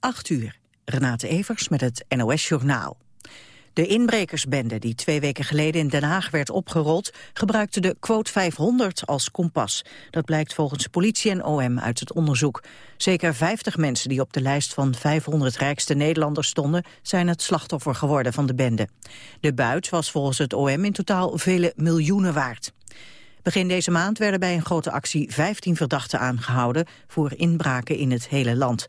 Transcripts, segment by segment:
8 uur. Renate Evers met het NOS Journaal. De inbrekersbende die twee weken geleden in Den Haag werd opgerold... gebruikte de quote 500 als kompas. Dat blijkt volgens politie en OM uit het onderzoek. Zeker 50 mensen die op de lijst van 500 rijkste Nederlanders stonden... zijn het slachtoffer geworden van de bende. De buit was volgens het OM in totaal vele miljoenen waard. Begin deze maand werden bij een grote actie 15 verdachten aangehouden... voor inbraken in het hele land.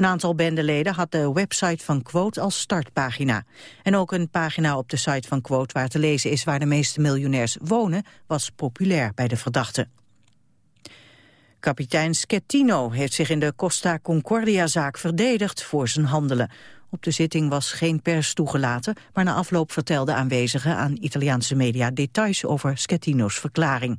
Een aantal bendeleden had de website van Quote als startpagina. En ook een pagina op de site van Quote waar te lezen is waar de meeste miljonairs wonen, was populair bij de verdachten. Kapitein Schettino heeft zich in de Costa Concordia-zaak verdedigd voor zijn handelen. Op de zitting was geen pers toegelaten, maar na afloop vertelden aanwezigen aan Italiaanse media details over Schettino's verklaring.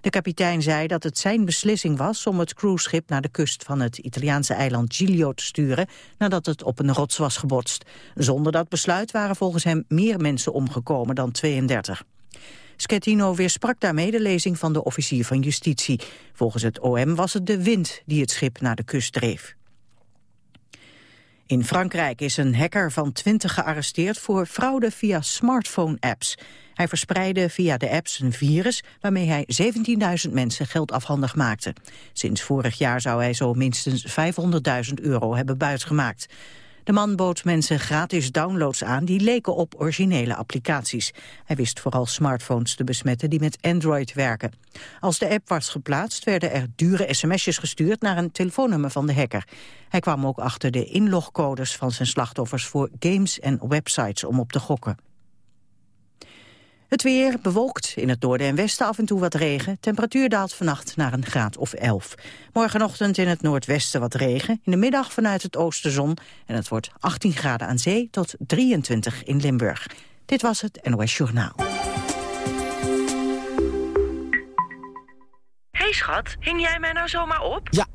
De kapitein zei dat het zijn beslissing was om het cruiseschip naar de kust van het Italiaanse eiland Giglio te sturen nadat het op een rots was gebotst. Zonder dat besluit waren volgens hem meer mensen omgekomen dan 32. Schettino weersprak daarmee de lezing van de officier van justitie. Volgens het OM was het de wind die het schip naar de kust dreef. In Frankrijk is een hacker van 20 gearresteerd voor fraude via smartphone-apps. Hij verspreidde via de apps een virus waarmee hij 17.000 mensen geld afhandig maakte. Sinds vorig jaar zou hij zo minstens 500.000 euro hebben buitgemaakt. De man bood mensen gratis downloads aan die leken op originele applicaties. Hij wist vooral smartphones te besmetten die met Android werken. Als de app was geplaatst werden er dure sms'jes gestuurd naar een telefoonnummer van de hacker. Hij kwam ook achter de inlogcodes van zijn slachtoffers voor games en websites om op te gokken. Het weer bewolkt, in het noorden en westen af en toe wat regen. Temperatuur daalt vannacht naar een graad of 11. Morgenochtend in het noordwesten wat regen. In de middag vanuit het oosten zon. En het wordt 18 graden aan zee tot 23 in Limburg. Dit was het NOS Journaal. Hey schat, hing jij mij nou zomaar op? Ja,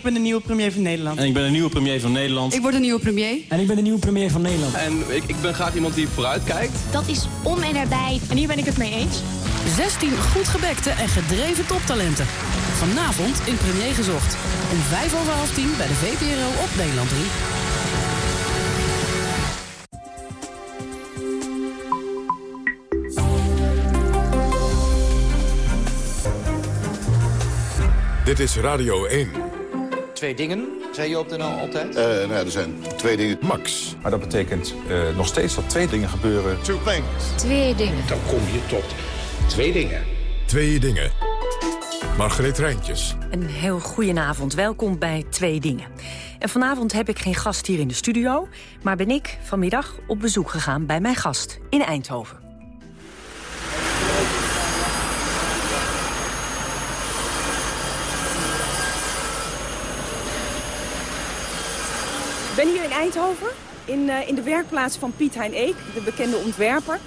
Ik ben de nieuwe premier van Nederland. En ik ben de nieuwe premier van Nederland. Ik word een nieuwe premier. En ik ben de nieuwe premier van Nederland. En ik, ik ben graag iemand die vooruit kijkt. Dat is om en erbij. En hier ben ik het mee eens. 16 goed gebekte en gedreven toptalenten. Vanavond in Premier Gezocht. Om 5 over half 10 bij de VPRO op Nederland 3. Dit is Radio 1. Twee dingen, zei je op de NL altijd? Uh, nou, er zijn twee dingen. Max. Maar dat betekent uh, nog steeds dat twee dingen gebeuren. Two things. Twee dingen. Dan kom je tot twee dingen. Twee dingen. Margreet Rijntjes. Een heel goedenavond. Welkom bij Twee Dingen. En vanavond heb ik geen gast hier in de studio... maar ben ik vanmiddag op bezoek gegaan bij mijn gast in Eindhoven. Ik ben hier in Eindhoven, in, uh, in de werkplaats van Piet Hein Eek, de bekende ontwerper.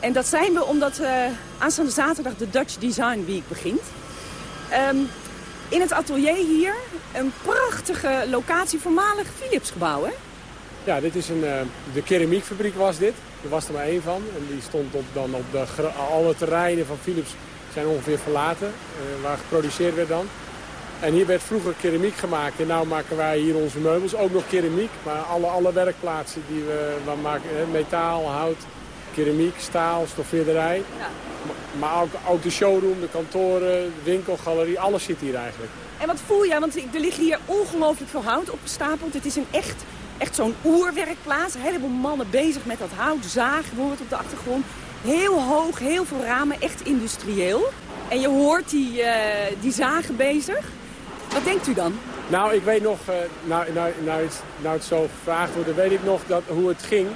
En dat zijn we omdat uh, aanstaande zaterdag de Dutch Design Week begint. Um, in het atelier hier een prachtige locatie, voormalig Philips gebouw, hè? Ja, dit is een, uh, de keramiekfabriek was dit. Er was er maar één van. En die stond op, dan op de, alle terreinen van Philips zijn ongeveer verlaten. Waar geproduceerd werd dan. En hier werd vroeger keramiek gemaakt. En nu maken wij hier onze meubels. Ook nog keramiek. Maar alle, alle werkplaatsen die we, we maken. Metaal, hout, keramiek, staal, stoffeerderij. Ja. Maar ook, ook de showroom, de kantoren, de winkelgalerie. Alles zit hier eigenlijk. En wat voel je? Want er ligt hier ongelooflijk veel hout opgestapeld. Het is een echt, echt zo'n oerwerkplaats. Een heleboel mannen bezig met dat hout. Zagen wordt op de achtergrond. Heel hoog, heel veel ramen. Echt industrieel. En je hoort die, uh, die zagen bezig. Wat denkt u dan? Nou, ik weet nog, uh, nou, nou, nou, het, nou het zo gevraagd wordt, weet ik nog dat, hoe het ging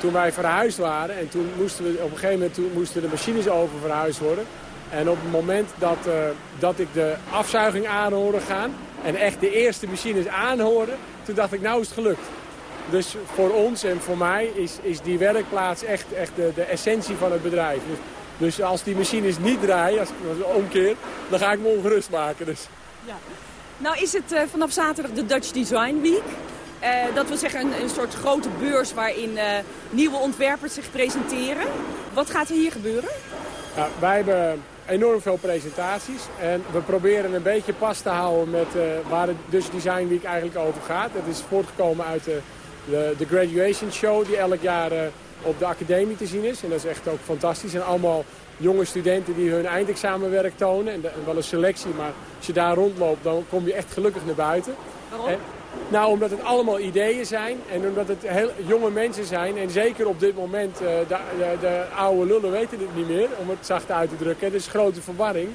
toen wij verhuisd waren. En toen moesten we op een gegeven moment toen moesten de machines over verhuisd worden. En op het moment dat, uh, dat ik de afzuiging aanhoorde gaan en echt de eerste machines aanhoorde, toen dacht ik, nou is het gelukt. Dus voor ons en voor mij is, is die werkplaats echt, echt de, de essentie van het bedrijf. Dus Dus als die machines niet draaien, als ik omkeer, dan ga ik me ongerust maken. Dus. Ja. Nou is het uh, vanaf zaterdag de Dutch Design Week. Uh, dat wil zeggen een, een, soort grote beurs waarin uh, nieuwe ontwerpers zich presenteren. Wat gaat er hier gebeuren? Ja, wij hebben enorm veel presentaties. En we proberen een beetje pas te houden met waar de Dutch Design Week eigenlijk over gaat. Het is voortgekomen uit de, de, de graduation show die elk jaar op de academie te zien is. En dat is echt ook fantastisch. En allemaal jonge studenten die hun eindexamenwerk tonen. En, de, en wel een selectie, maar als je daar rondloopt dan kom je echt gelukkig naar buiten. Waarom? En, nou, omdat het allemaal ideeën zijn en omdat het heel jonge mensen zijn. En zeker op dit moment, uh, de, de, de, oude lullen weten het niet meer, om het zacht uit te drukken. Het is grote verwarring.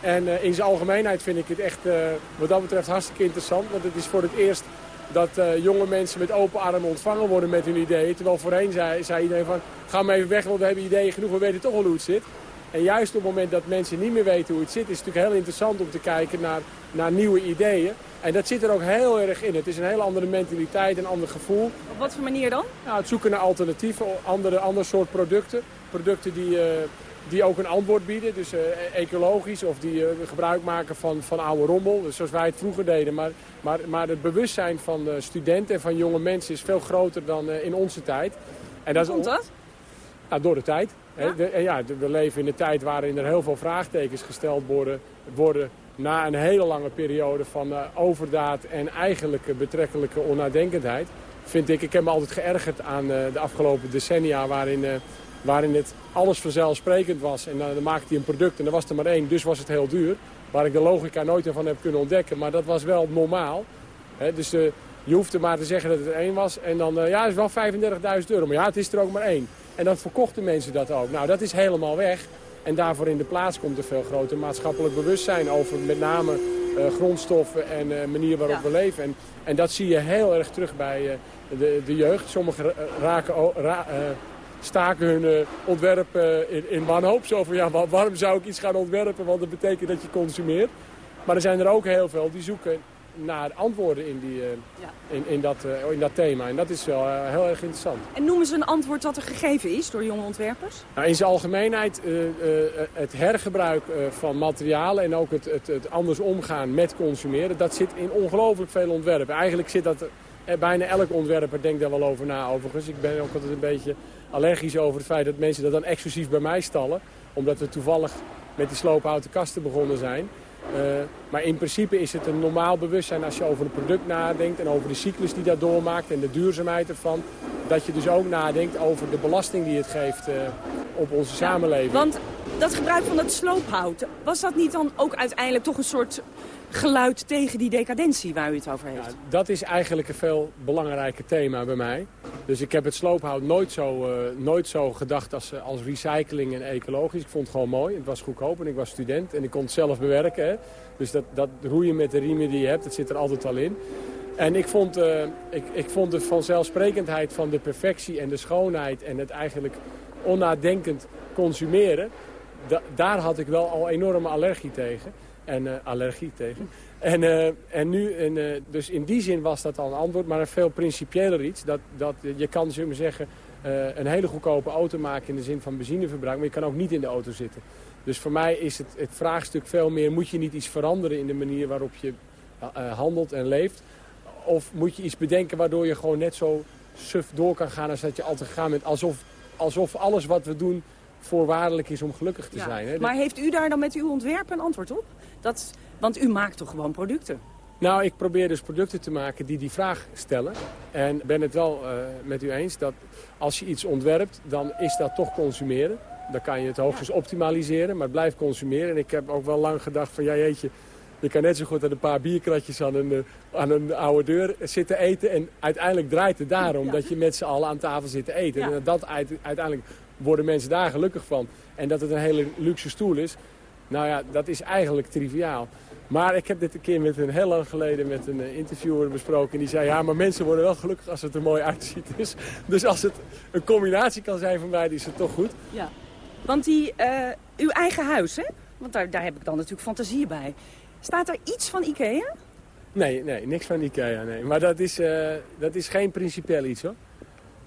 En uh, in zijn algemeenheid vind ik het echt uh, wat dat betreft hartstikke interessant. Want het is voor het eerst dat jonge mensen met open armen ontvangen worden met hun ideeën. Terwijl voorheen zei, zei iedereen van, ga maar even weg, want we hebben ideeën genoeg, we weten toch wel hoe het zit. En juist op het moment dat mensen niet meer weten hoe het zit... is het natuurlijk heel interessant om te kijken naar, naar nieuwe ideeën. En dat zit er ook heel erg in. Het is een hele andere mentaliteit, een ander gevoel. Op wat voor manier dan? Nou, het zoeken naar alternatieven, andere, ander soort producten. Producten die, uh, die ook een antwoord bieden, dus uh, ecologisch of die uh, gebruik maken van, van oude rommel. Dus zoals wij het vroeger deden. Maar, maar, maar het bewustzijn van studenten en van jonge mensen is veel groter dan in onze tijd. En dat Hoe komt dat? Nou, door de tijd. Ja? De, ja, we leven in een tijd waarin er heel veel vraagtekens gesteld worden, worden na een hele lange periode van overdaad en eigenlijke betrekkelijke onnadenkendheid. Vind ik, ik heb me altijd geërgerd aan de afgelopen decennia waarin, waarin het alles vanzelfsprekend was. En dan maakte hij een product en er was er maar één, dus was het heel duur. Waar ik de logica nooit van heb kunnen ontdekken, maar dat was wel normaal. He, dus je hoefde maar te zeggen dat het er één was en dan, ja, het is wel 35.000 euro. Maar ja, het is er ook maar één. En dan verkochten mensen dat ook. Nou, dat is helemaal weg. En daarvoor in de plaats komt een veel groter maatschappelijk bewustzijn over met name uh, grondstoffen en uh, manier waarop ja. we leven. En, en dat zie je heel erg terug bij uh, de, de jeugd. Sommigen raken, ra, staken hun ontwerp in, in wanhoop. Zo van, ja, waarom zou ik iets gaan ontwerpen? Want dat betekent dat je consumeert. Maar er zijn er ook heel veel die zoeken naar antwoorden in, die, uh, ja. in, in, dat, in dat thema. En dat is wel heel erg interessant. En noemen ze een antwoord dat er gegeven is door jonge ontwerpers? Nou, in zijn algemeenheid het hergebruik van materialen en ook het, het, het, anders omgaan met consumeren... dat zit in ongelooflijk veel ontwerpen. Eigenlijk zit dat... bijna elk ontwerper denkt daar wel over na overigens. Ik ben ook altijd een beetje allergisch over het feit dat mensen dat dan exclusief bij mij stallen. Omdat we toevallig met die sloophouten kasten begonnen zijn... Uh, maar in principe is het een normaal bewustzijn als je over een product nadenkt... en over de cyclus die dat doormaakt en de duurzaamheid ervan... dat je dus ook nadenkt over de belasting die het geeft uh, op onze ja, samenleving. Want dat gebruik van dat sloophout, was dat niet dan ook uiteindelijk toch een soort geluid tegen die decadentie waar u het over heeft? Dat is eigenlijk een veel belangrijker thema bij mij. Dus ik heb het sloophout nooit zo, uh, nooit zo gedacht als, als recycling en ecologisch. Ik vond het gewoon mooi. Het was goedkoop en ik was student en ik kon het zelf bewerken. Dus dat, dat roeien met de riemen die je hebt, dat zit er altijd al in. En ik vond, uh, ik, ik vond de vanzelfsprekendheid van de perfectie en de schoonheid... en het eigenlijk onnadenkend consumeren... Da daar had ik wel al enorme allergie tegen. En uh, allergie tegen. En, uh, en nu, en, uh, dus in die zin was dat al een antwoord, maar een veel principiëler iets. Dat, dat je kan, zullen we zeggen, een hele goedkope auto maken in de zin van benzineverbruik, maar je kan ook niet in de auto zitten. Dus voor mij is het, het vraagstuk veel meer, moet je niet iets veranderen in de manier waarop je handelt en leeft? Of moet je iets bedenken waardoor je gewoon net zo suf door kan gaan als dat je altijd gegaan bent, alsof, alsof alles wat we doen voorwaardelijk is om gelukkig te ja. zijn. Hè? Maar heeft u daar dan met uw ontwerp een antwoord op? Dat, want u maakt toch gewoon producten? Nou, ik probeer dus producten te maken die die vraag stellen. En ben het wel uh, met u eens dat als je iets ontwerpt, dan is dat toch consumeren. Dan kan je het hoogstens optimaliseren, maar het blijft consumeren. En ik heb ook wel lang gedacht van, ja jeetje, je kan net zo goed aan een paar bierkratjes aan een, uh, aan een oude deur zitten eten. En uiteindelijk draait het daarom ja. dat je met z'n allen aan tafel zit te eten. Ja. En dat uiteindelijk worden mensen daar gelukkig van. En dat het een hele luxe stoel is, nou ja, dat is eigenlijk triviaal. Maar ik heb dit een keer met een heel lang geleden met een interviewer besproken. En die zei, ja, maar mensen worden wel gelukkig als het er mooi uitziet. Dus, dus als het een combinatie kan zijn van beide, is het toch goed. Ja, want die, uh, uw eigen huis, hè? Want daar, daar heb ik dan natuurlijk fantasie bij. Staat er iets van Ikea? Nee, nee, niks van Ikea, nee. Maar dat is, uh, dat is geen principieel iets, hoor.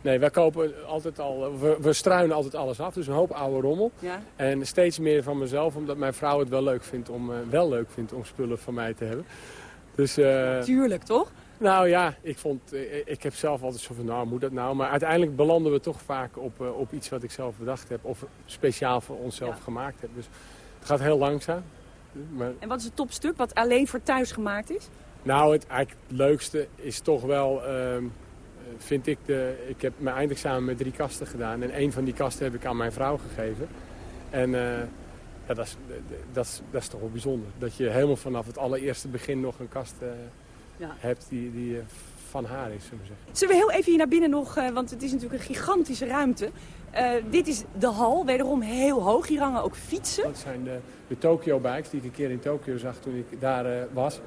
Nee, wij kopen altijd al, we, we struinen altijd alles af. Dus een hoop oude rommel. Ja. En steeds meer van mezelf, omdat mijn vrouw het wel leuk vindt om, uh, wel leuk vindt om spullen van mij te hebben. Dus, uh, Tuurlijk, toch? Nou ja, ik, vond, ik heb zelf altijd zo van, nou moet dat nou? Maar uiteindelijk belanden we toch vaak op, op iets wat ik zelf bedacht heb. Of speciaal voor onszelf ja. gemaakt heb. Dus het gaat heel langzaam. Maar... En wat is het topstuk wat alleen voor thuis gemaakt is? Nou, het, eigenlijk het leukste is toch wel, uh, vind ik, de, ik heb mijn eindexamen met drie kasten gedaan. En een van die kasten heb ik aan mijn vrouw gegeven. En uh, ja, dat, is, dat, is, dat is toch wel bijzonder. Dat je helemaal vanaf het allereerste begin nog een kast uh, ja. hebt die, die van haar is, zullen we zeggen. Zullen we heel even hier naar binnen nog, want het is natuurlijk een gigantische ruimte. Uh, dit is de hal, wederom heel hoog. Hier hangen ook fietsen. Dat zijn de, de Tokyo-bikes die ik een keer in Tokio zag toen ik daar uh, was.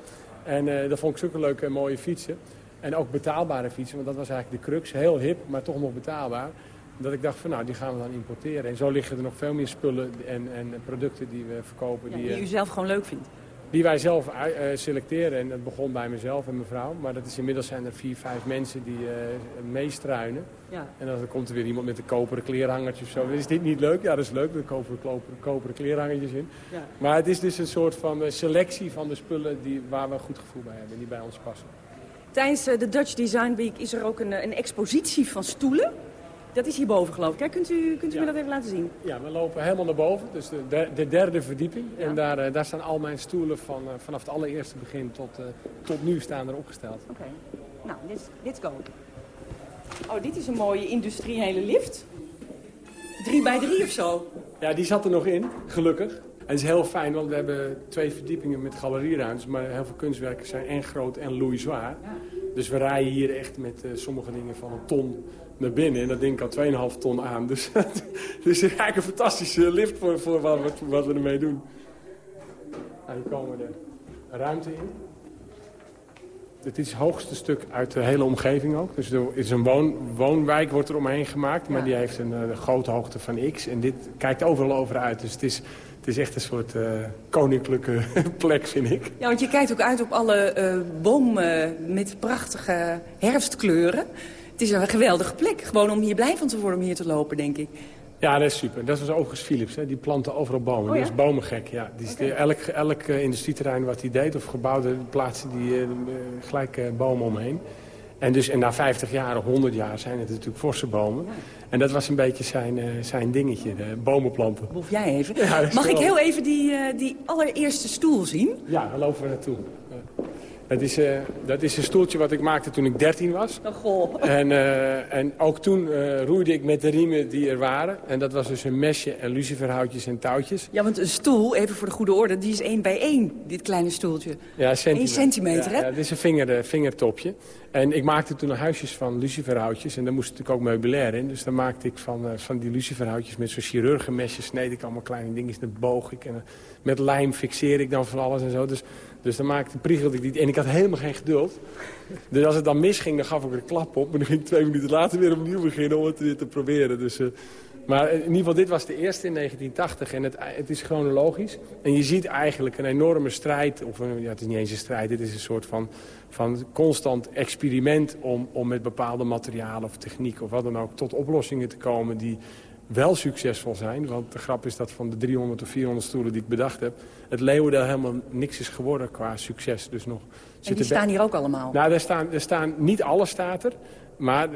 En uh, dat vond ik zulke leuke mooie fietsen. En ook betaalbare fietsen, want dat was eigenlijk de crux. Heel hip, maar toch nog betaalbaar. Dat ik dacht van nou, die gaan we dan importeren. En zo liggen er nog veel meer spullen en, en producten die we verkopen. Ja, die, die u zelf gewoon leuk vindt? Die wij zelf uh, selecteren. En dat begon bij mezelf en mijn vrouw. Maar dat is, inmiddels zijn er vier, vijf mensen die uh, meestruinen. Ja. En dan komt er weer iemand met een koperen kleerhangertje of zo. Is dit niet leuk? Ja, dat is leuk. Er koperen, koperen, koperen kleerhangertjes in. Ja. Maar het is dus een soort van selectie van de spullen die, waar we een goed gevoel bij hebben. Die bij ons passen. Tijdens de Dutch Design Week is er ook een, een expositie van stoelen. Dat is hierboven geloof ik. Hè? Kunt u, kunt u ja. me dat even laten zien? Ja, we lopen helemaal naar boven. Dus de, de, de derde verdieping. Ja. En daar, uh, daar staan al mijn stoelen van, vanaf het allereerste begin tot, uh, tot nu staan er opgesteld. Oké. Okay. Nou, let's, let's go. Oh, dit is een mooie industriële lift. Drie bij drie of zo. Ja, die zat er nog in, gelukkig. En het is heel fijn, want we hebben twee verdiepingen met galerieruimtes. Maar heel veel kunstwerken zijn en groot en loeizwaar. Ja. Dus we rijden hier echt met sommige dingen van een ton naar binnen. En dat ding kan 2,5 ton aan. Dus het is eigenlijk een fantastische lift voor, voor wat, we, wat we ermee doen. Nou, hier komen we de ruimte in. Dit is het hoogste stuk uit de hele omgeving ook. Dus er is een woon, woonwijk wordt er omheen gemaakt. Maar ja. die heeft een, een grote hoogte van x. En dit kijkt overal over uit. Dus het is, het is echt een soort uh, koninklijke plek, vind ik. Ja, want je kijkt ook uit op alle uh, bomen met prachtige herfstkleuren. Het is een geweldige plek. Gewoon om hier blij van te worden om hier te lopen, denk ik. Ja, dat is super. Dat was overigens Philips. Hè. Die planten overal bomen. Oh, ja? Dat is bomengek. Ja. Die okay. elk elk uh, industrieterrein wat hij deed of gebouwde plaatsen die gelijk bomen omheen. En, dus, en na 50 jaar of 100 jaar zijn het natuurlijk forse bomen. Ja. En dat was een beetje zijn, zijn dingetje, de bomenplanten. Boef jij even? Ja, Mag ik heel even die, die allereerste stoel zien? Ja, daar lopen we naartoe. Dat is, uh, dat is een stoeltje wat ik maakte toen ik 13 was. Oh, goh. En, uh, en ook toen uh, roeide ik met de riemen die er waren. En dat was dus een mesje en luciferhoutjes en touwtjes. Ja, want een stoel, even voor de goede orde, die is één bij één, dit kleine stoeltje. Ja, centimeter. Eén centimeter, ja, hè? Ja, dit is een vinger, vingertopje. En ik maakte toen huisjes van luciferhoutjes. En daar moest natuurlijk ook meubilair in. Dus dan maakte ik van, van die luciferhoutjes met zo'n chirurgenmesjes... sneed ik allemaal kleine dingetjes, dan boog ik. En met lijm fixeer ik dan van alles en zo. Dus dus dan maakte, priegelde ik die. En ik had helemaal geen geduld. Dus als het dan misging, dan gaf ik er een klap op. En dan ging ik twee minuten later weer opnieuw beginnen om het weer te proberen. Dus, uh, maar in ieder geval, dit was de eerste in 1980. En het, het is chronologisch. En je ziet eigenlijk een enorme strijd. Of ja, het is niet eens een strijd. Dit is een soort van, van constant experiment om, om met bepaalde materialen of techniek of wat dan ook... tot oplossingen te komen die wel succesvol zijn. Want de grap is dat van de 300 of 400 stoelen die ik bedacht heb... het Leeuwendeel helemaal niks is geworden qua succes. Dus nog en die staan hier ook allemaal? Nou, er staan, er staan, niet alles staat er. Maar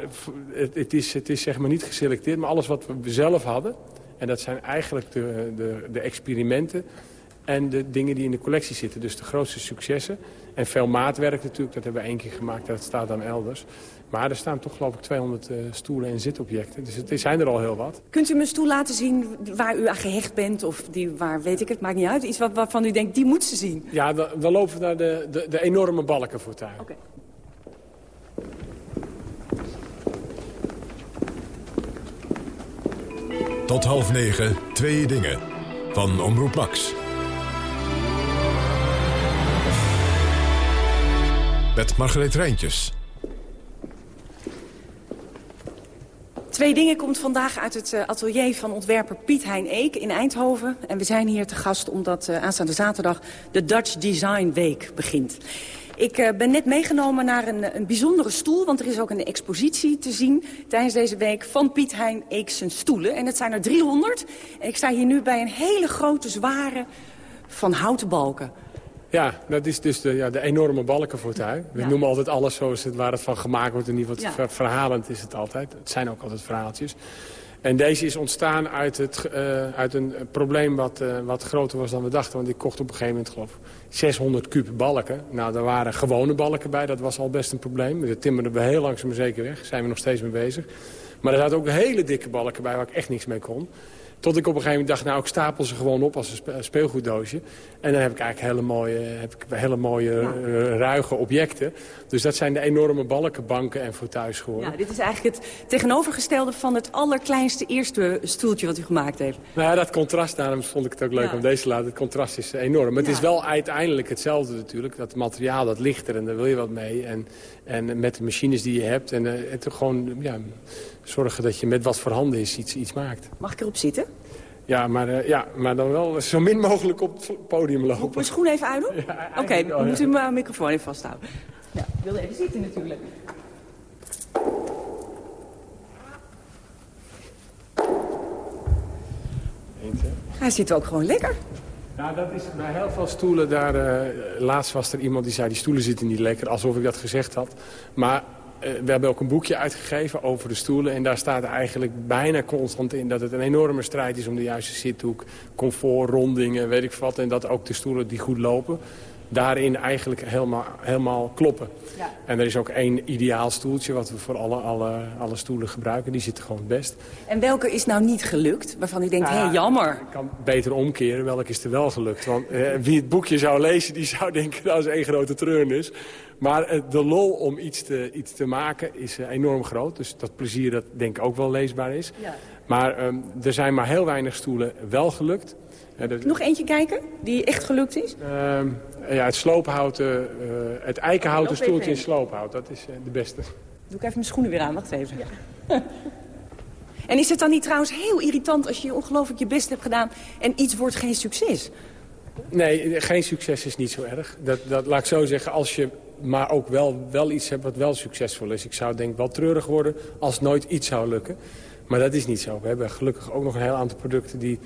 het, het, is, het is zeg maar niet geselecteerd. Maar alles wat we zelf hadden... en dat zijn eigenlijk de, de, de experimenten... en de dingen die in de collectie zitten. Dus de grootste successen. En veel maatwerk natuurlijk, dat hebben we één keer gemaakt. Dat staat dan elders. Maar er staan toch geloof ik 200 uh, stoelen en zitobjecten. Dus het zijn er al heel wat. Kunt u me een stoel laten zien waar u aan gehecht bent? Of die, waar weet ik het, maakt niet uit. Iets wat, waarvan u denkt, die moet ze zien. Ja, dan, dan lopen we naar de, de, de enorme balkenfortuin. Oké. Okay. Tot half negen, twee dingen. Van Omroep Max. Met Margreet Rijntjes. Twee dingen komt vandaag uit het atelier van ontwerper Piet Hein Eek in Eindhoven. En we zijn hier te gast omdat uh, aanstaande zaterdag de Dutch Design Week begint. Ik uh, ben net meegenomen naar een, een bijzondere stoel... want er is ook een expositie te zien tijdens deze week... van Piet Hein Eeksen stoelen. En het zijn er 300. En ik sta hier nu bij een hele grote, zware van houten balken. Ja, dat is dus de, ja, de enorme balkenfortuin. We noemen altijd alles zoals het, waar het van gemaakt wordt. En niet wat ja. verhalend is het altijd. Het zijn ook altijd verhaaltjes. En deze is ontstaan uit, het, uh, uit een probleem wat, uh, wat groter was dan we dachten. Want ik kocht op een gegeven moment geloof 600 kuub balken. Nou, daar waren gewone balken bij. Dat was al best een probleem. Dat timmerden we heel langzaam zeker weg. Daar zijn we nog steeds mee bezig. Maar er zaten ook hele dikke balken bij waar ik echt niks mee kon. Tot ik op een gegeven moment dacht, nou ik stapel ze gewoon op als een speelgoeddoosje. En dan heb ik eigenlijk hele mooie, heb ik hele mooie ja. ruige objecten. Dus dat zijn de enorme balkenbanken en fauteuils geworden. Ja, dit is eigenlijk het tegenovergestelde van het allerkleinste eerste stoeltje wat u gemaakt heeft. Nou ja, dat contrast, daarom vond ik het ook leuk ja. om deze te laten. Het contrast is enorm. Maar het is wel uiteindelijk hetzelfde natuurlijk. Dat materiaal, dat ligt er en daar wil je wat mee. En, en met de machines die je hebt. En uh, het gewoon, ja, zorgen dat je met wat voorhanden is iets, iets maakt. Mag ik erop zitten? Ja maar, uh, ja, maar dan wel zo min mogelijk op het podium lopen. Moet ik mijn schoen even uitdoen? Ja, Oké, okay, dan moet u mijn microfoon even vasthouden. Ja, ik wilde even zitten natuurlijk. Hij zit ook gewoon lekker. Nou, dat is bij heel veel stoelen daar... Uh, laatst was er iemand die zei, die stoelen zitten niet lekker. Alsof ik dat gezegd had. Maar we hebben ook een boekje uitgegeven over de stoelen. En daar staat eigenlijk bijna constant in dat het een enorme strijd is om de juiste zithoek. Comfort, rondingen, weet ik wat. En dat ook de stoelen die goed lopen daarin eigenlijk helemaal, helemaal kloppen. Ja. En er is ook één ideaal stoeltje wat we voor alle, alle, alle stoelen gebruiken. Die zit gewoon het best. En welke is nou niet gelukt? Waarvan u denkt, hé, hey, jammer. Ik kan beter omkeren. Welke is er wel gelukt? Want eh, wie het boekje zou lezen, die zou denken dat is één grote treurnis. Maar eh, de lol om iets te, iets te maken is eh, enorm groot. Dus dat plezier dat denk ik ook wel leesbaar is. Ja. Maar um, er zijn maar heel weinig stoelen wel gelukt. Nog eentje kijken, die echt gelukt is? Uh, ja, het sloophouten, uh, het eikenhouten stoeltje in sloophout. Dat is uh, de beste. Doe ik even mijn schoenen weer aan, wacht even. Ja. en is het dan niet trouwens heel irritant als je ongelooflijk je best hebt gedaan... en iets wordt geen succes? Nee, geen succes is niet zo erg. Dat, dat laat ik zo zeggen, als je maar ook wel, wel iets hebt wat wel succesvol is. Ik zou denk wel treurig worden als nooit iets zou lukken. Maar dat is niet zo. We hebben gelukkig ook nog een heel aantal producten die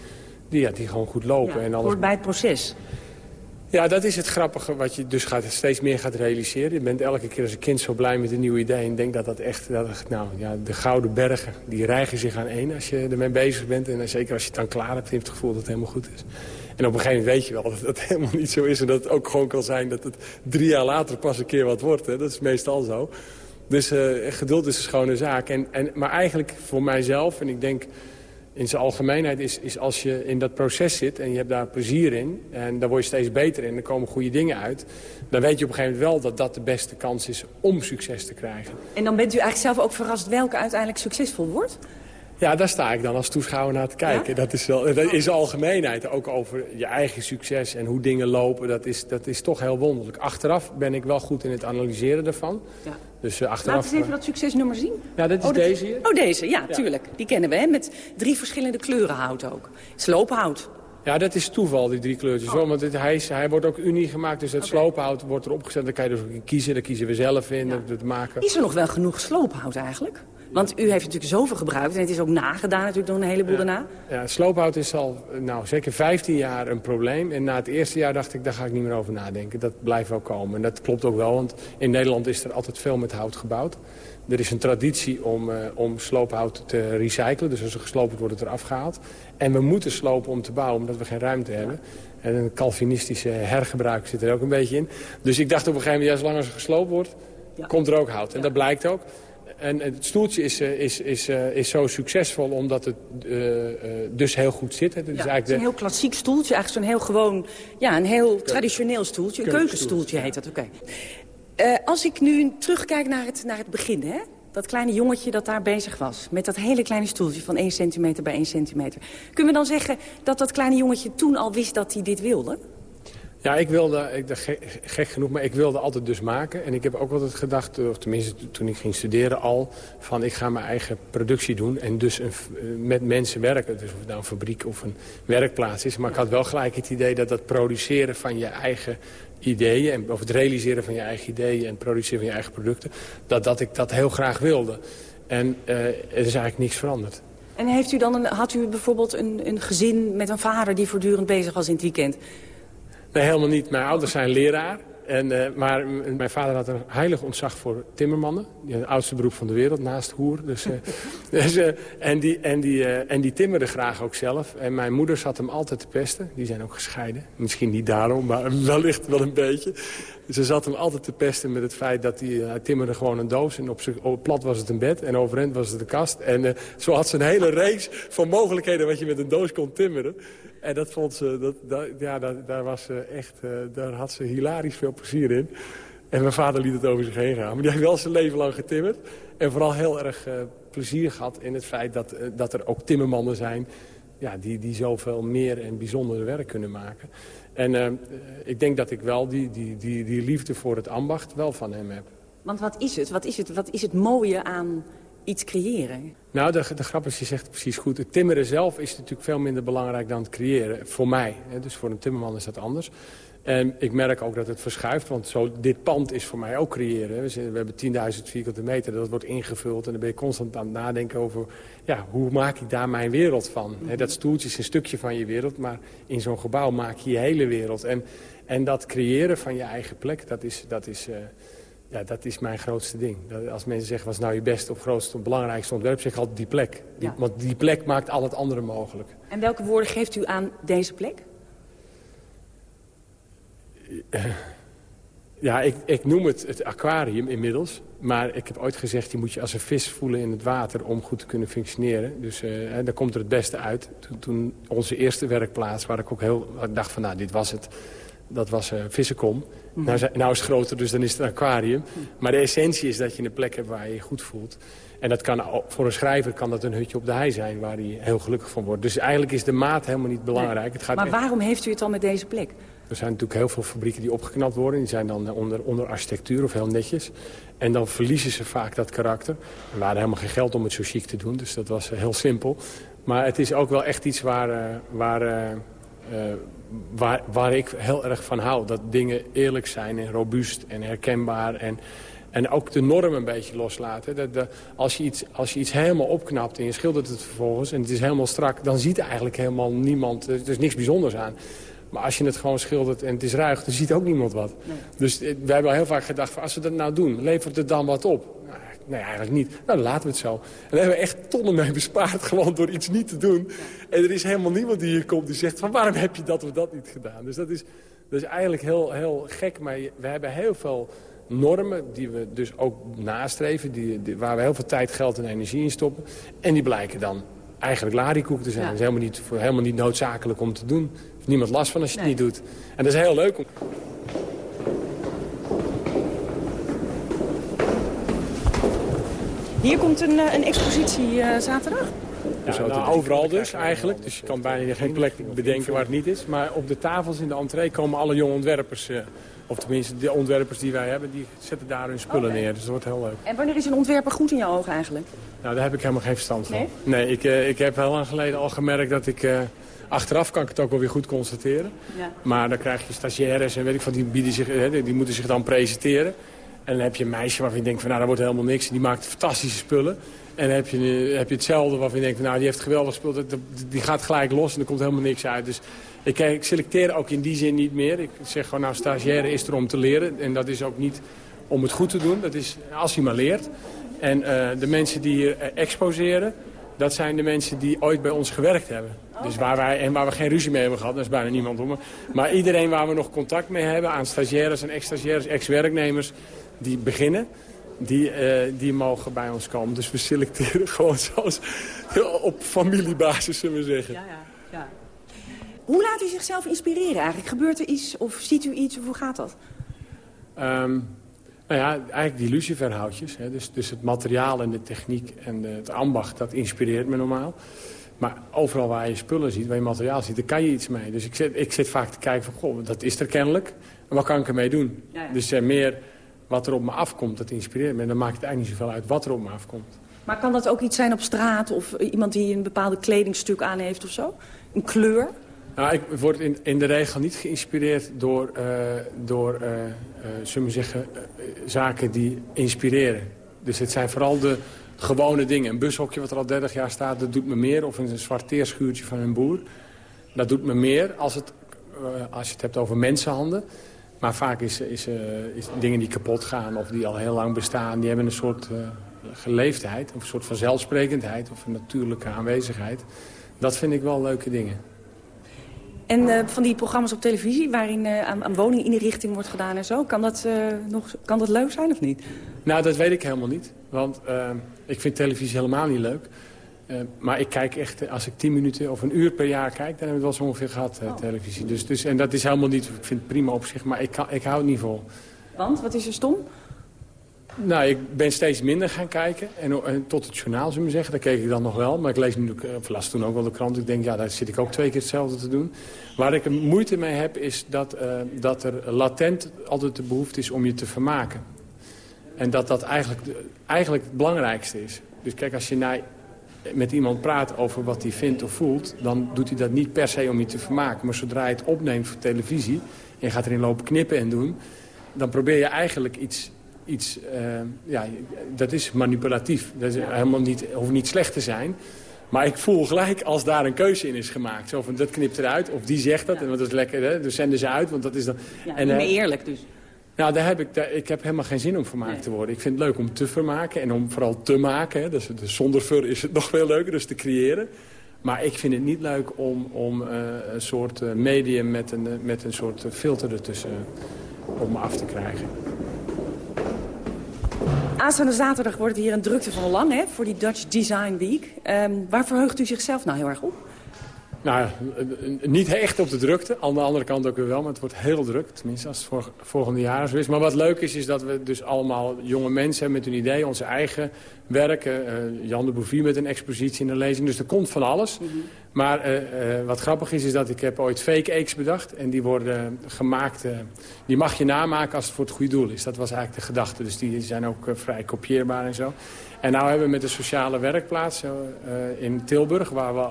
die, ja, die gewoon goed lopen. Ja, en alles... Hoort bij het proces. Ja, dat is het grappige wat je dus gaat, steeds meer gaat realiseren. Je bent elke keer als een kind zo blij met een nieuw idee... en denkt dat dat echt... Dat, nou, ja, de gouden bergen, die rijgen zich aan één als je ermee bezig bent. En zeker als je het dan klaar hebt, heb je het gevoel dat het helemaal goed is. En op een gegeven moment weet je wel dat het helemaal niet zo is... en dat het ook gewoon kan zijn dat het drie jaar later pas een keer wat wordt. Hè. Dat is meestal zo. Dus uh, geduld is een schone zaak. En, en, maar eigenlijk voor mijzelf, en ik denk in zijn algemeenheid is, is als je in dat proces zit en je hebt daar plezier in... en daar word je steeds beter in, er komen goede dingen uit... dan weet je op een gegeven moment wel dat dat de beste kans is om succes te krijgen. En dan bent u eigenlijk zelf ook verrast welke uiteindelijk succesvol wordt? Ja, daar sta ik dan als toeschouwer naar te kijken. Ja? Dat is wel, dat is algemeenheid, ook over je eigen succes en hoe dingen lopen. Dat is, dat is toch heel wonderlijk. Achteraf ben ik wel goed in het analyseren daarvan. Ja. Dus, uh, achteraf, Laten we eens even dat succesnummer zien. Ja, dat is oh, deze hier. Oh, deze, ja, ja, tuurlijk. Die kennen we, hè? met drie verschillende kleuren hout ook. Sloophout. Ja, dat is toeval, die drie kleurtjes. Oh. Want het, hij, hij wordt ook unie gemaakt, dus het okay. sloophout wordt erop gezet. Dan kan je dus kiezen, daar kiezen we zelf in. Ja. Dat, maken. Is er nog wel genoeg sloophout eigenlijk? Want u heeft natuurlijk zoveel gebruikt en het is ook nagedaan natuurlijk door een heleboel ja. daarna. Ja, sloophout is al nou, zeker 15 jaar een probleem. En na het eerste jaar dacht ik, daar ga ik niet meer over nadenken. Dat blijft wel komen. En dat klopt ook wel, want in Nederland is er altijd veel met hout gebouwd. Er is een traditie om, uh, om sloophout te recyclen. Dus als er gesloopt wordt, wordt het eraf gehaald. En we moeten slopen om te bouwen, omdat we geen ruimte hebben. En een Calvinistische hergebruik zit er ook een beetje in. Dus ik dacht op een gegeven moment, ja, zolang er gesloopt wordt, ja. komt er ook hout. En ja. dat blijkt ook. En het stoeltje is, is, is, is zo succesvol omdat het uh, dus heel goed zit. Het is, ja, het is een heel klassiek stoeltje. Eigenlijk zo'n heel gewoon, ja, een heel traditioneel stoeltje. Een keukenstoeltje heet dat, oké. Okay. Uh, als ik nu terugkijk naar het, naar het begin, hè? dat kleine jongetje dat daar bezig was... met dat hele kleine stoeltje van 1 centimeter bij 1 centimeter. Kunnen we dan zeggen dat dat kleine jongetje toen al wist dat hij dit wilde? Ja, ik wilde, ik, gek, genoeg, maar ik wilde altijd dus maken. En ik heb ook altijd gedacht, of tenminste toen ik ging studeren al... van ik ga mijn eigen productie doen en dus een, met mensen werken. Dus of het nou een fabriek of een werkplaats is. Maar ik had wel gelijk het idee dat dat produceren van je eigen ideeën... En, of het realiseren van je eigen ideeën en produceren van je eigen producten... dat, dat ik dat heel graag wilde. En uh, er is eigenlijk niks veranderd. En heeft u dan een, had u bijvoorbeeld een, een gezin met een vader die voortdurend bezig was in het weekend? Nee, helemaal niet. Mijn ouders zijn leraar. En, uh, maar mijn vader had een heilig ontzag voor timmermannen. Het oudste beroep van de wereld, naast hoer. Dus, uh, dus, uh, en, die, en, die, en die timmerde graag ook zelf. En mijn moeder zat hem altijd te pesten. Die zijn ook gescheiden. Misschien niet daarom, maar wellicht wel een beetje. Ze zat hem altijd te pesten met het feit dat hij, hij timmerde gewoon een doos. En op, zich, op plat was het een bed en overeind was het de kast. En zo had ze een hele reeks van mogelijkheden wat je met een doos kon timmeren. En dat vond ze, dat, ja, daar, daar, was ze echt, uh, daar had ze hilarisch veel plezier in. En mijn vader liet het over zich heen gaan. Maar die heeft wel zijn leven lang getimmerd. En vooral heel erg uh, plezier gehad in het feit dat, uh, dat er ook timmermannen zijn... Ja, die, die zoveel meer en bijzondere werk kunnen maken. En ik denk dat ik wel die, die, die, die liefde voor het ambacht wel van hem heb. Want wat is het? Wat is het, wat is het mooie aan iets creëren? Nou, de, de grap is, je zegt precies goed. Het timmeren zelf is natuurlijk veel minder belangrijk dan het creëren. Voor mij. Hè. Dus voor een timmerman is dat anders. En ik merk ook dat het verschuift, want zo, dit pand is voor mij ook creëren. We, we hebben 10.000 vierkante meter, dat wordt ingevuld... en dan ben je constant aan het nadenken over... ja, hoe maak ik daar mijn wereld van? -hmm. dat stoeltje is een stukje van je wereld, maar in zo'n gebouw maak je je hele wereld. En, en dat creëren van je eigen plek, dat is... Dat is uh, ja, dat is mijn grootste ding. Dat, als mensen zeggen, wat is nou je beste of grootste of belangrijkste ontwerp... zeg ik altijd die plek. Die, ja. Want die plek maakt al het andere mogelijk. En welke woorden geeft u aan deze plek? Ja, ik, ik noem het het aquarium inmiddels. Maar ik heb ooit gezegd, je moet je als een vis voelen in het water... om goed te kunnen functioneren. Dus uh, daar komt er het beste uit. Toen, toen, onze eerste werkplaats, waar ik ook heel... Ik dacht van, nou, dit was het. Dat was uh, Vissenkom. Mm. Nou, nou, is het groter, dus dan is het een aquarium. Maar de essentie is dat je een plek hebt waar je je goed voelt. En dat kan, voor een schrijver kan dat een hutje op de hei zijn... waar hij heel gelukkig van wordt. Dus eigenlijk is de maat helemaal niet belangrijk. Nee. Het gaat maar waarom heeft u het dan met deze plek? Er zijn natuurlijk heel veel fabrieken die opgeknapt worden. Die zijn dan onder, onder architectuur of heel netjes. En dan verliezen ze vaak dat karakter. We hadden helemaal geen geld om het zo chic te doen, dus dat was heel simpel. Maar het is ook wel echt iets waar, uh, waar, uh, waar, waar ik heel erg van hou. Dat dingen eerlijk zijn en robuust en herkenbaar. En, en ook de norm een beetje loslaten. Dat de, als, je iets, als je iets helemaal opknapt en je schildert het vervolgens... en het is helemaal strak, dan ziet eigenlijk helemaal niemand... er is niks bijzonders aan. Maar als je het gewoon schildert en het is ruig, dan ziet ook niemand wat. Nee. Dus wij hebben al heel vaak gedacht, van, als we dat nou doen, levert het dan wat op? Nou, nee, eigenlijk niet. Nou, dan laten we het zo. En daar hebben we echt tonnen mee bespaard, gewoon door iets niet te doen. En er is helemaal niemand die hier komt die zegt van, waarom heb je dat of dat niet gedaan? Dus dat is, dat is eigenlijk heel, heel gek. Maar we hebben heel veel normen die we dus ook nastreven, die, die, waar we heel veel tijd, geld en energie in stoppen. En die blijken dan eigenlijk larikoek te zijn. Ja. Dat is helemaal niet, helemaal niet noodzakelijk om te doen. Er heeft niemand last van als je nee. het niet doet. En dat is heel leuk. Om... Hier komt een, een expositie uh, zaterdag? Ja, nou, overal dus eigenlijk. Dus je kan bijna geen plek bedenken waar het niet is. Maar op de tafels in de entree komen alle jonge ontwerpers... Uh, of tenminste, de ontwerpers die wij hebben, die zetten daar hun spullen okay. neer. Dus dat wordt heel leuk. En wanneer is een ontwerper goed in je ogen eigenlijk? Nou, daar heb ik helemaal geen verstand van. Nee? Nee, ik, uh, ik heb heel lang geleden al gemerkt dat ik... Uh, achteraf kan ik het ook wel weer goed constateren. Ja. Maar dan krijg je stagiaires en weet ik van, die, bieden zich, die moeten zich dan presenteren. En dan heb je een meisje waarvan je denkt van, nou, dat wordt helemaal niks. En die maakt fantastische spullen. En dan heb je, heb je hetzelfde waarvan je denkt van, nou, die heeft geweldig gespeeld. Die gaat gelijk los en er komt helemaal niks uit. Dus ik, ik selecteer ook in die zin niet meer. Ik zeg gewoon, nou, stagiaire is er om te leren. En dat is ook niet om het goed te doen. Dat is als hij maar leert. En uh, de mensen die hier uh, exposeren, dat zijn de mensen die ooit bij ons gewerkt hebben. Dus waar wij, en waar we geen ruzie mee hebben gehad, dat is bijna niemand om. Maar iedereen waar we nog contact mee hebben, aan stagiaires en ex-stagiaires, ex-werknemers, die beginnen, die, uh, die mogen bij ons komen. Dus we selecteren gewoon zoals op familiebasis, zullen we zeggen. Ja, ja, ja. Hoe laat u zichzelf inspireren eigenlijk? Gebeurt er iets of ziet u iets of hoe gaat dat? Um, nou ja, eigenlijk die luciferhoutjes. Hè. Dus, dus het materiaal en de techniek en de, het ambacht, dat inspireert me normaal. Maar overal waar je spullen ziet, waar je materiaal ziet, daar kan je iets mee. Dus ik zit, ik zit vaak te kijken van, goh, dat is er kennelijk. En wat kan ik ermee doen? Dus uh, meer wat er op me afkomt, dat inspireert me. En dan maakt het eigenlijk niet zoveel uit wat er op me afkomt. Maar kan dat ook iets zijn op straat of iemand die een bepaalde kledingstuk aan heeft of zo? Een kleur? Nou, ik word in, in de regel niet geïnspireerd door, uh, door uh, zullen we zeggen, zaken die inspireren. Dus het zijn vooral de gewone dingen. Een bushokje wat er al 30 jaar staat, dat doet me meer. Of een zwart teerschuurtje van een boer. Dat doet me meer als, het, als je het hebt over mensenhanden. Maar vaak is, is, is dingen die kapot gaan of die al heel lang bestaan... die hebben een soort geleefdheid, of een soort van zelfsprekendheid... of een natuurlijke aanwezigheid. Dat vind ik wel leuke dingen. En uh, van die programma's op televisie waarin uh, aan, aan woninginrichting wordt gedaan en zo... Kan dat, uh, nog, kan dat leuk zijn of niet? Nou, dat weet ik helemaal niet. Want ik vind televisie helemaal niet leuk. Maar ik kijk echt, als ik tien minuten of een uur per jaar kijk... dan hebben we het wel zo ongeveer gehad, oh. televisie. Dus, dus, en dat is helemaal niet, ik vind het prima op zich, maar ik, kan, ik hou het niet vol. Want, wat is er stom? Nou, ik ben steeds minder gaan kijken. En, en, tot het journaal, zullen we zeggen. Daar keek ik dan nog wel. Maar ik lees nu, of las toen ook wel de krant. Ik denk, ja, daar zit ik ook twee keer hetzelfde te doen. Waar ik moeite mee heb, is dat, uh, dat er latent altijd de behoefte is om je te vermaken. En dat dat eigenlijk, eigenlijk het belangrijkste is. Dus kijk, als je naar, met iemand praat over wat hij vindt of voelt... dan doet hij dat niet per se om je te vermaken. Maar zodra je het opneemt voor televisie... en je gaat erin lopen knippen en doen... dan probeer je eigenlijk iets iets, uh, ja, dat is manipulatief. Dat is helemaal niet, hoeft niet slecht te zijn. Maar ik voel gelijk als daar een keuze in is gemaakt. Zo van, dat knipt eruit, of die zegt dat, en dat is lekker, hè? dus zenden ze uit, want dat is dan... Ja, en, uh, eerlijk dus. Nou, daar heb ik, daar, ik heb helemaal geen zin om vermaakt nee. te worden. Ik vind het leuk om te vermaken en om vooral te maken. Hè? Dus, dus zonder fur is het nog veel leuker, dus te creëren. Maar ik vind het niet leuk om, om uh, een soort medium met een, met een soort filter ertussen op me af te krijgen. Aanstaande zaterdag wordt het hier een drukte van lang hè, voor die Dutch Design Week. Um, waar verheugt u zichzelf nou heel erg op? Nou, niet echt op de drukte. Aan de andere kant ook weer wel, maar het wordt heel druk. Tenminste, als het voor, volgende jaar zo is. Maar wat leuk is, is dat we dus allemaal jonge mensen hebben met hun idee. Onze eigen werken. Uh, Jan de Bouvier met een expositie en een lezing. Dus er komt van alles. Mm -hmm. Maar uh, uh, wat grappig is, is dat ik heb ooit fake eggs bedacht. En die worden gemaakt, die mag je namaken als het voor het goede doel is. Dat was eigenlijk de gedachte. Dus die zijn ook vrij kopieerbaar en zo. En nou hebben we met de sociale werkplaats in Tilburg, waar we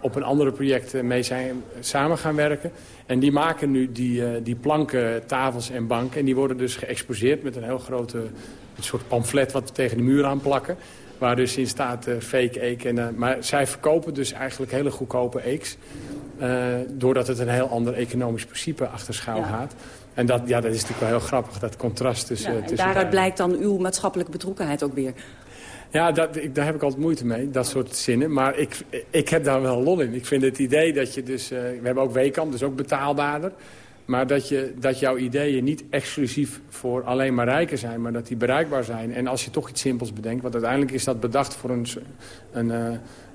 op een andere project mee zijn, samen gaan werken. En die maken nu die, uh, die planken, tafels en banken. En die worden dus geëxposeerd met een heel grote een soort pamflet wat we tegen de muur aan plakken. Waar dus in staat uh, fake eek. En, uh, maar zij verkopen dus eigenlijk hele goedkope eeks. doordat het een heel ander economisch principe achter schuil ja. gaat. En dat, ja, dat is natuurlijk wel heel grappig, dat contrast tussen... Ja, en tussen daaruit blijkt dan uw maatschappelijke betrokkenheid ook weer. Ja, dat, daar heb ik altijd moeite mee, dat soort zinnen. Maar ik, ik heb daar wel lol in. Ik vind het idee dat je dus... Uh, we hebben ook Weekamp, dus ook betaalbaarder. Maar dat, je, dat jouw ideeën niet exclusief voor alleen maar rijken zijn... maar dat die bereikbaar zijn. En als je toch iets simpels bedenkt... want uiteindelijk is dat bedacht voor een, een, uh,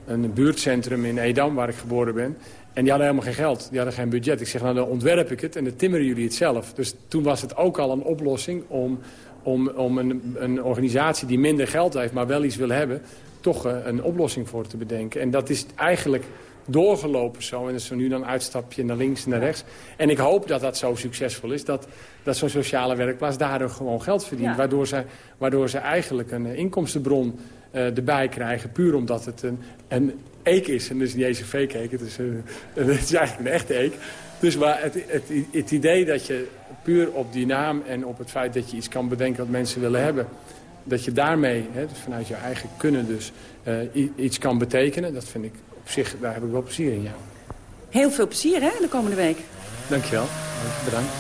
een buurtcentrum in Edam, waar ik geboren ben... En die hadden helemaal geen geld, die hadden geen budget. Ik zeg, nou dan ontwerp ik het en dan timmeren jullie het zelf. Dus toen was het ook al een oplossing om om, om een, een organisatie die minder geld heeft, maar wel iets wil hebben... toch uh, een oplossing voor te bedenken. En dat is eigenlijk doorgelopen zo. En dat is zo nu dan uitstapje naar links en naar rechts. En ik hoop dat dat zo succesvol is. Dat, dat zo'n sociale werkplaats daardoor gewoon geld verdient. Ja. Waardoor, ze, waardoor ze eigenlijk een inkomstenbron uh, erbij krijgen. Puur omdat het een, een eek is. En dus niet eens een fake eek. Het is, een, het is eigenlijk een echte eek. Dus maar het, het, het idee dat je puur op die naam en op het feit dat je iets kan bedenken wat mensen willen hebben... dat je daarmee, hè, dus vanuit je eigen kunnen dus, uh, iets kan betekenen... dat vind ik op zich, daar heb ik wel plezier in, ja. Heel veel plezier, hè, de komende week. Dankjewel. Bedankt.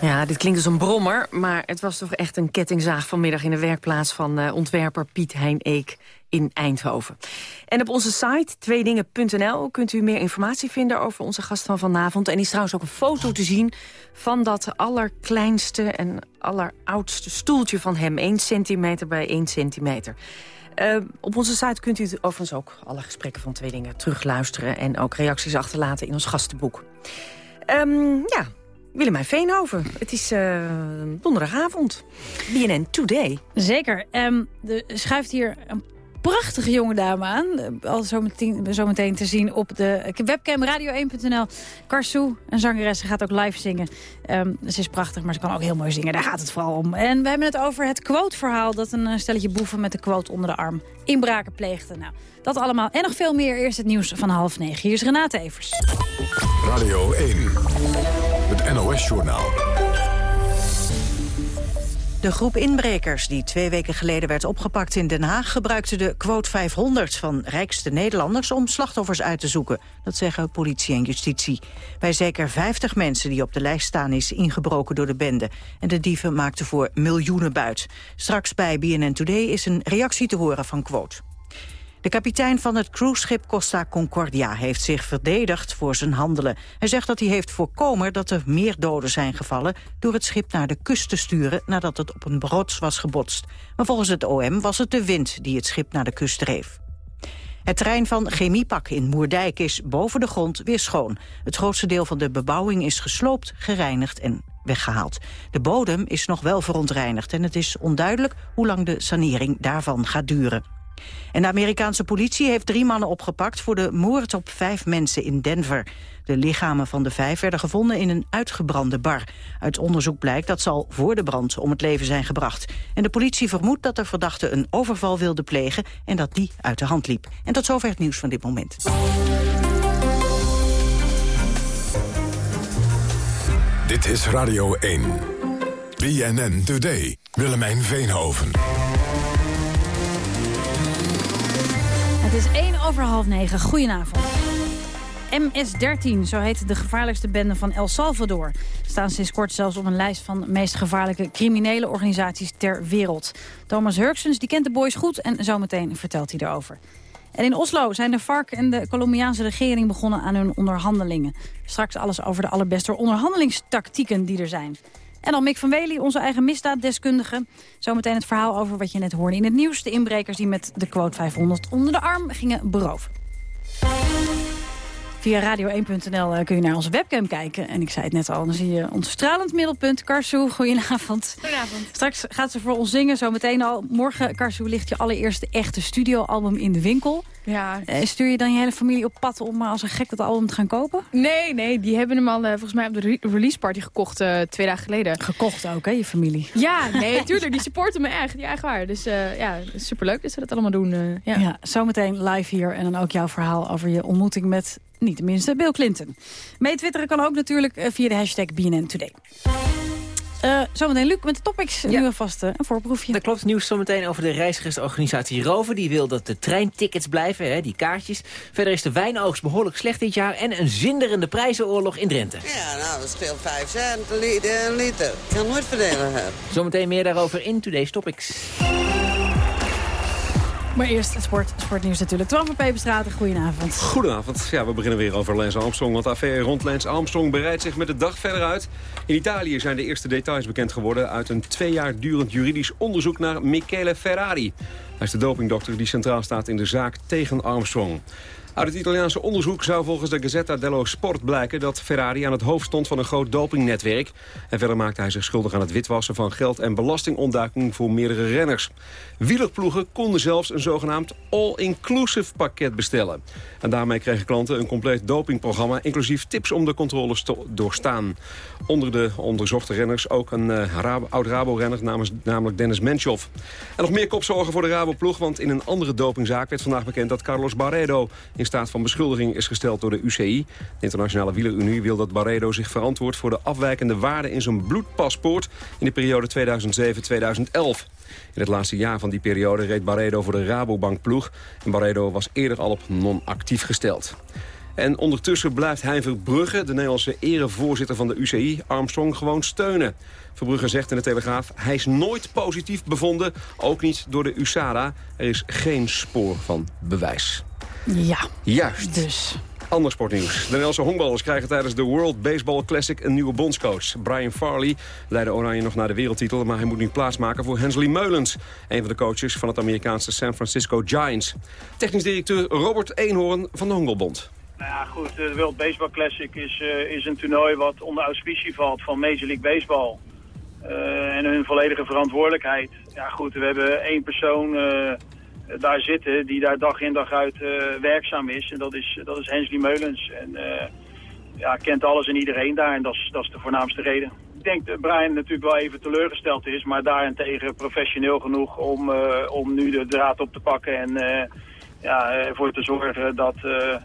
Ja, dit klinkt als een brommer, maar het was toch echt een kettingzaag vanmiddag in de werkplaats van uh, ontwerper Piet Hein Eek in Eindhoven. En op onze site tweedingen.nl kunt u meer informatie vinden over onze gast van vanavond. En is trouwens ook een foto te zien van dat allerkleinste en alleroudste stoeltje van hem. 1 centimeter bij 1 centimeter. Uh, op onze site kunt u overigens ook alle gesprekken van Twee Dingen terugluisteren... en ook reacties achterlaten in ons gastenboek. Um, ja, Willemijn Veenhoven. Het is uh, donderdagavond. BNN Today. Zeker. Um, er schuift hier een prachtige jonge dame aan. Al zometeen, te zien op de webcam radio1.nl. Karsou, een zangeres, ze gaat ook live zingen. Ehm, ze is prachtig, maar ze kan ook heel mooi zingen. Daar gaat het vooral om. En we hebben het over het quote-verhaal... dat een eh, stelletje boeven met de quote onder de arm inbraken pleegde. Nou, dat allemaal en nog veel meer. Eerst het nieuws van half negen. Hier is Renate Evers. Radio 1, het NOS-journaal. De groep inbrekers die twee weken geleden werd opgepakt in Den Haag... gebruikte de quote 500 van rijkste Nederlanders om slachtoffers uit te zoeken. Dat zeggen politie en justitie. Bij zeker 50 mensen die op de lijst staan is ingebroken door de bende. En de dieven maakten voor miljoenen buit. Straks bij BNN Today is een reactie te horen van quote. De kapitein van het cruiseschip Costa Concordia heeft zich verdedigd voor zijn handelen. Hij zegt dat hij heeft voorkomen dat er meer doden zijn gevallen... door het schip naar de kust te sturen nadat het op een rots was gebotst. Maar volgens het OM was het de wind die het schip naar de kust dreef. Het terrein van Chemiepak in Moerdijk is boven de grond weer schoon. Het grootste deel van de bebouwing is gesloopt, gereinigd en weggehaald. De bodem is nog wel verontreinigd en het is onduidelijk hoe lang de sanering daarvan gaat duren. En de Amerikaanse politie heeft drie mannen opgepakt... voor de moord op vijf mensen in Denver. De lichamen van de vijf werden gevonden in een uitgebrande bar. Uit onderzoek blijkt dat ze al voor de brand om het leven zijn gebracht. En de politie vermoedt dat de verdachte een overval wilde plegen... en dat die uit de hand liep. En tot zover het nieuws van dit moment. Dit is Radio 1. BNN Today. Willemijn Veenhoven. Het is 1 over half 9. Goedenavond. MS-13, zo heet de gevaarlijkste bende van El Salvador. Staan sinds kort zelfs op een lijst van de meest gevaarlijke criminele organisaties ter wereld. Thomas Hurksens die kent de boys goed en zometeen vertelt hij erover. En in Oslo zijn de FARC en de Colombiaanse regering begonnen aan hun onderhandelingen. Straks alles over de allerbeste onderhandelingstactieken die er zijn. En dan Mick van Wely, onze eigen misdaaddeskundige. Zometeen het verhaal over wat je net hoorde in het nieuws. De inbrekers die met de quote 500 onder de arm gingen beroven. Via radio1.nl eh, kun je naar onze webcam kijken. En ik zei het net al, dan zie je ons stralend middelpunt. Karsu, goedenavond. Goedenavond. Straks gaat ze voor ons zingen, zometeen al. Morgen, Karsu, ligt je allereerste echte studioalbum in de winkel. Ja. Uh, stuur je dan je hele familie op pad om maar als een gek dat album te gaan kopen? Nee, nee, die hebben hem al uh, volgens mij op de re release party gekocht uh, twee dagen geleden. Gekocht ook, hè, je familie? Ja, nee, tuurlijk, die supporten me echt. Ja, echt waar. Dus ja, superleuk dat ze dat allemaal doen. ja. ja, zometeen live hier en dan ook jouw verhaal over je ontmoeting met niet tenminste Bill Clinton. Mee twitteren kan ook natuurlijk via de hashtag BNN Today. Uh, zometeen Luc met de topics. Ja. Nu alvast uh, een voorproefje. Dat klopt. Nieuws zometeen over de reizigersorganisatie Rover. Die wil dat de treintickets blijven, hè, die kaartjes. Verder is de wijnoogst behoorlijk slecht dit jaar. En een zinderende prijzenoorlog in Drenthe. Ja, nou, dat scheelt 5 cent een liter. Ik kan nooit verdelen hebben. Zometeen meer daarover in Today's Topics. Maar eerst het sport, sportnieuws natuurlijk. Twan van Peperstraat, goedenavond. Goedenavond. Ja, we beginnen weer over Lance Armstrong. Want de affaire rond Lance Armstrong bereidt zich met de dag verder uit. In Italië zijn de eerste details bekend geworden... uit een twee jaar durend juridisch onderzoek naar Michele Ferrari. Hij is de dopingdokter die centraal staat in de zaak tegen Armstrong. Uit het Italiaanse onderzoek zou volgens de Gazzetta dello Sport blijken... dat Ferrari aan het hoofd stond van een groot dopingnetwerk. En verder maakte hij zich schuldig aan het witwassen van geld... en belastingontduiking voor meerdere renners. Wielerploegen konden zelfs een zogenaamd all-inclusive pakket bestellen. En daarmee kregen klanten een compleet dopingprogramma... inclusief tips om de controles te doorstaan. Onder de onderzochte renners ook een uh, oud-Rabo-renner... namelijk Dennis Menchoff. En nog meer kopzorgen voor de Rabo-ploeg... want in een andere dopingzaak werd vandaag bekend dat Carlos Barredo in staat van beschuldiging is gesteld door de UCI. De Internationale Wielerunie wil dat Barredo zich verantwoordt... voor de afwijkende waarden in zijn bloedpaspoort in de periode 2007-2011. In het laatste jaar van die periode reed Barredo voor de Rabobank-ploeg. En Barredo was eerder al op non-actief gesteld. En ondertussen blijft Hein Verbrugge, de Nederlandse erevoorzitter van de UCI, Armstrong gewoon steunen. Verbrugge zegt in de Telegraaf, hij is nooit positief bevonden, ook niet door de USADA. Er is geen spoor van bewijs. Ja. Juist. Dus. Ander sportnieuws. De Nederlandse honkballers krijgen tijdens de World Baseball Classic een nieuwe bondscoach. Brian Farley leidde Oranje nog naar de wereldtitel... maar hij moet nu plaatsmaken voor Hensley Meulens... een van de coaches van het Amerikaanse San Francisco Giants. Technisch directeur Robert Eenhoorn van de Hongballbond. Nou ja, goed, de World Baseball Classic is, uh, is een toernooi wat onder auspicie valt van Major League Baseball. Uh, en hun volledige verantwoordelijkheid. Ja goed, we hebben één persoon... Uh, daar zitten die daar dag in dag uit werkzaam is. En dat is, dat is Hensley Meulens. En ja, kent alles en iedereen daar en dat is, de voornaamste reden. Ik denk dat Brian natuurlijk wel even teleurgesteld is, maar daarentegen professioneel genoeg om, om nu de draad op te pakken en ja, ervoor te zorgen dat,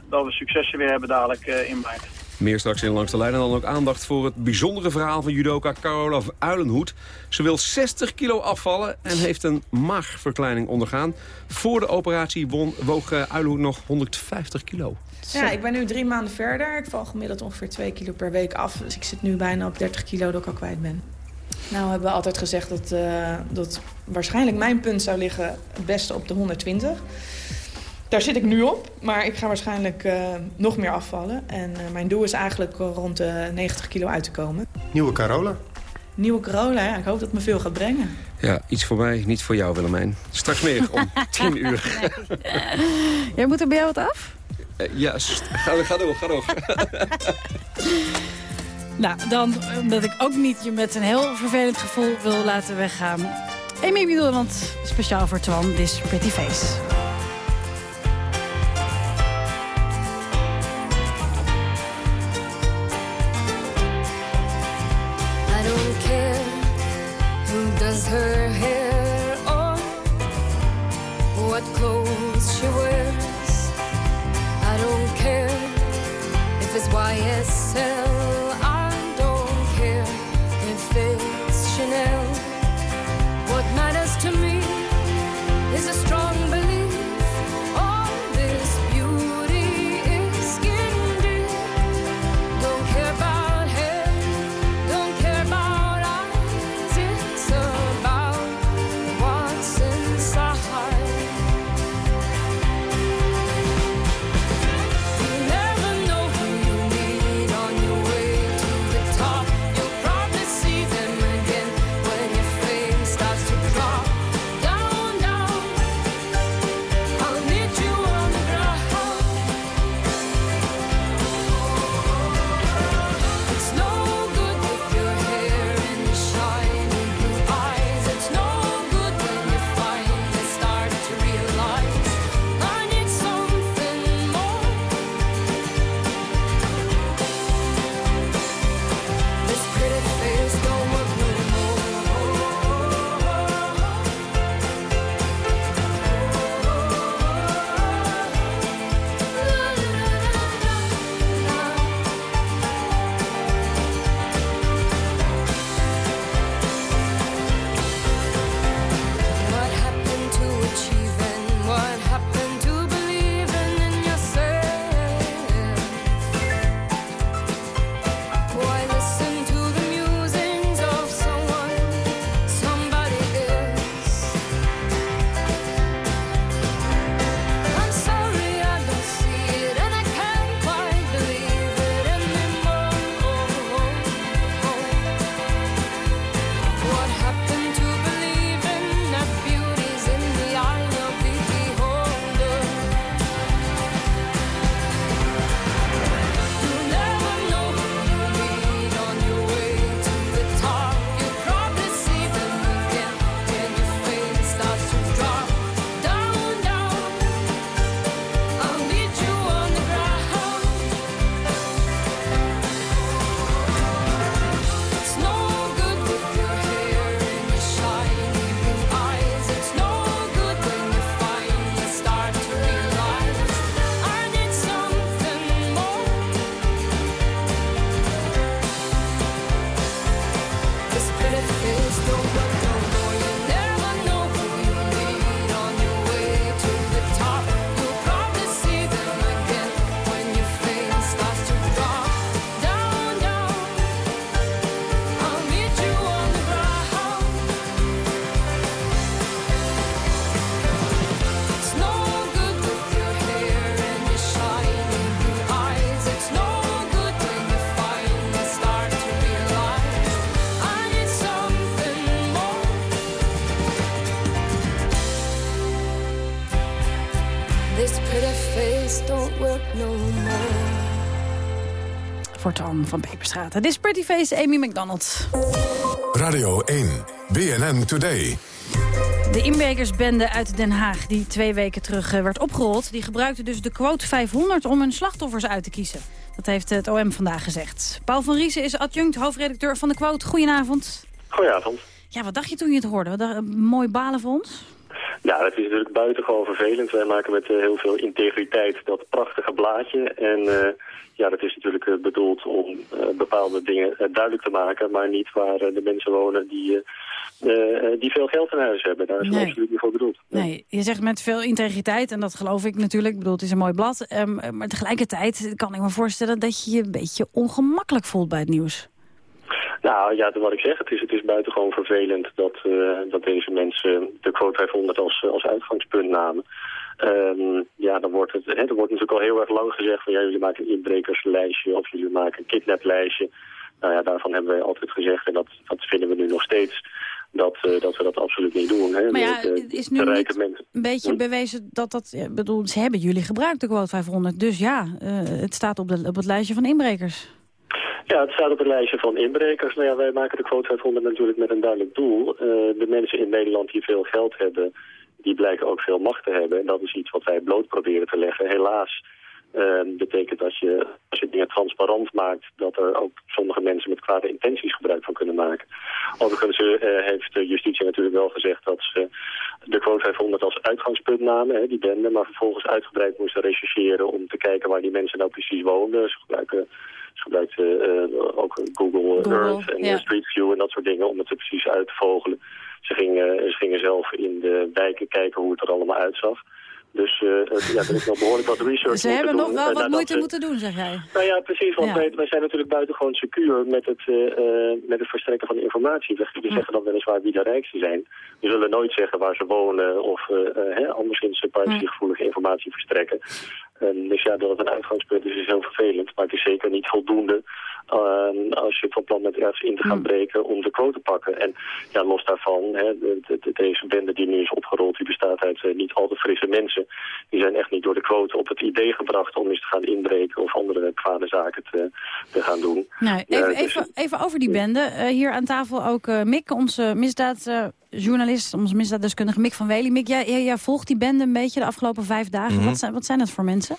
dat we successen weer hebben dadelijk in maart. Meer straks in Langs de Lijn en dan ook aandacht voor het bijzondere verhaal van judoka Carola Uilenhoed. Ze wil 60 kilo afvallen en heeft een maagverkleining ondergaan. Voor de operatie won, woog eh, Uilenhoed nog 150 kilo. Ja, ik ben nu drie maanden verder. Ik val gemiddeld ongeveer 2 kilo per week af. Dus ik zit nu bijna op 30 kilo dat ik al kwijt ben. Nou hebben we altijd gezegd dat, uh, dat waarschijnlijk mijn punt zou liggen het beste op de 120. Daar zit ik nu op, maar ik ga waarschijnlijk uh, nog meer afvallen. En uh, mijn doel is eigenlijk rond de 90 kilo uit te komen. Nieuwe Carola? Nieuwe Carola, ja. Ik hoop dat het me veel gaat brengen. Ja, iets voor mij, niet voor jou Willemijn. Straks meer om 10 uur. Jij moet er bij jou wat af? Uh, ja, ga, ga door, ga door. nou, dan omdat ik ook niet je met een heel vervelend gevoel wil laten weggaan. Amy Biedelland, speciaal voor Twan, This Pretty Face. Van Peperstraat. Dit is Pretty Face, Amy McDonald. Radio 1, BNN Today. De inbrekersbende uit Den Haag, die twee weken terug eh, werd opgerold... die gebruikte dus de quote 500 om hun slachtoffers uit te kiezen. Dat heeft het OM vandaag gezegd. Paul van Riesen is adjunct hoofdredacteur van de quote. Goedenavond. Goedenavond. Ja, wat dacht je toen je het hoorde? Wat dacht- mooi balen voor ons? Ja, het is natuurlijk buitengewoon vervelend. Wij maken met eh, heel veel integriteit dat prachtige blaadje. En eh, ja, dat is natuurlijk eh, bedoeld om bepaalde dingen duidelijk te maken. Maar niet waar de mensen wonen die, die veel geld in huis hebben. Daar is het absoluut niet voor bedoeld. Nee, je zegt met veel integriteit, en dat geloof ik natuurlijk. Ik bedoel, het is een mooi blad. Ehm, maar tegelijkertijd kan ik me voorstellen dat je je een beetje ongemakkelijk voelt bij het nieuws. Nou ja, wat ik zeg, het is, het is buitengewoon vervelend dat, eh, dat deze mensen de quote 500 als, als uitgangspunt namen. Ehm, ja, dan wordt het, hè, er wordt natuurlijk al heel erg lang gezegd van ja, jullie maken een inbrekerslijstje of jullie maken een kidnaplijstje. Nou ja, daarvan hebben wij altijd gezegd en dat, dat vinden we nu nog steeds. Dat, eh, dat we dat absoluut niet doen. Hè. Maar ja, het is nu niet mensen. een beetje bewezen dat dat... Ik bedoel, ze hebben jullie gebruikt, de quote 500. Dus ja, eh, het staat op, de, op het lijstje van inbrekers. Ja, het staat op het lijstje van inbrekers. Nou ja, wij maken de quote 500 natuurlijk met een duidelijk doel. Eh, de mensen in Nederland die veel geld hebben, die blijken ook veel macht te hebben. En dat is iets wat wij bloot proberen te leggen. Helaas eh, betekent dat je, als je dingen transparant maakt, dat er ook sommige mensen met kwade intenties gebruik van kunnen maken. Overigens eh, heeft de justitie natuurlijk wel gezegd dat ze de quote 500 als uitgangspunt namen, hè, die bende, maar vervolgens uitgebreid moesten rechercheren om te kijken waar die mensen nou precies woonden. Ze gebruiken ze gebruikten eh, ook Google, Google, Earth en ja. eh, Street View en dat soort dingen om het er precies uit te vogelen. Ze gingen, ze gingen zelf in de wijken kijken hoe het er allemaal uitzag. Dus eh, ja, er is nog behoorlijk wat research Ze hebben nog wel eh, wat moeite ze- moeten doen, zeg jij. nou ja, precies, want Ja. Wij, wij zijn natuurlijk buitengewoon secuur met het, eh, met het verstrekken van informatie. We, we zeggen dan weliswaar wie de rijkste zijn. We zullen nooit zeggen waar ze wonen of eh, hè, anderszins privacygevoelige informatie verstrekken. En dus ja, dat het een uitgangspunt is, is heel vervelend. Maar het is zeker niet voldoende als je van plan bent ergens in te gaan breken om de quote te pakken. En ja, los daarvan, hè, de, de- de- deze bende die nu is opgerold, die bestaat uit eh, niet al te frisse mensen. Die zijn echt niet door de quote op het idee gebracht om eens te gaan inbreken of andere kwade zaken te, te gaan doen. Nee, Ja, even, dus- even, even over die bende. Eh, hier aan tafel ook eh, Mick, onze misdaadjournalist, onze misdaaddeskundige Mick van Wely. Mick, jij, jij, jij volgt die bende een beetje de afgelopen vijf dagen. Mhm. wat, zijn, wat zijn dat voor mensen?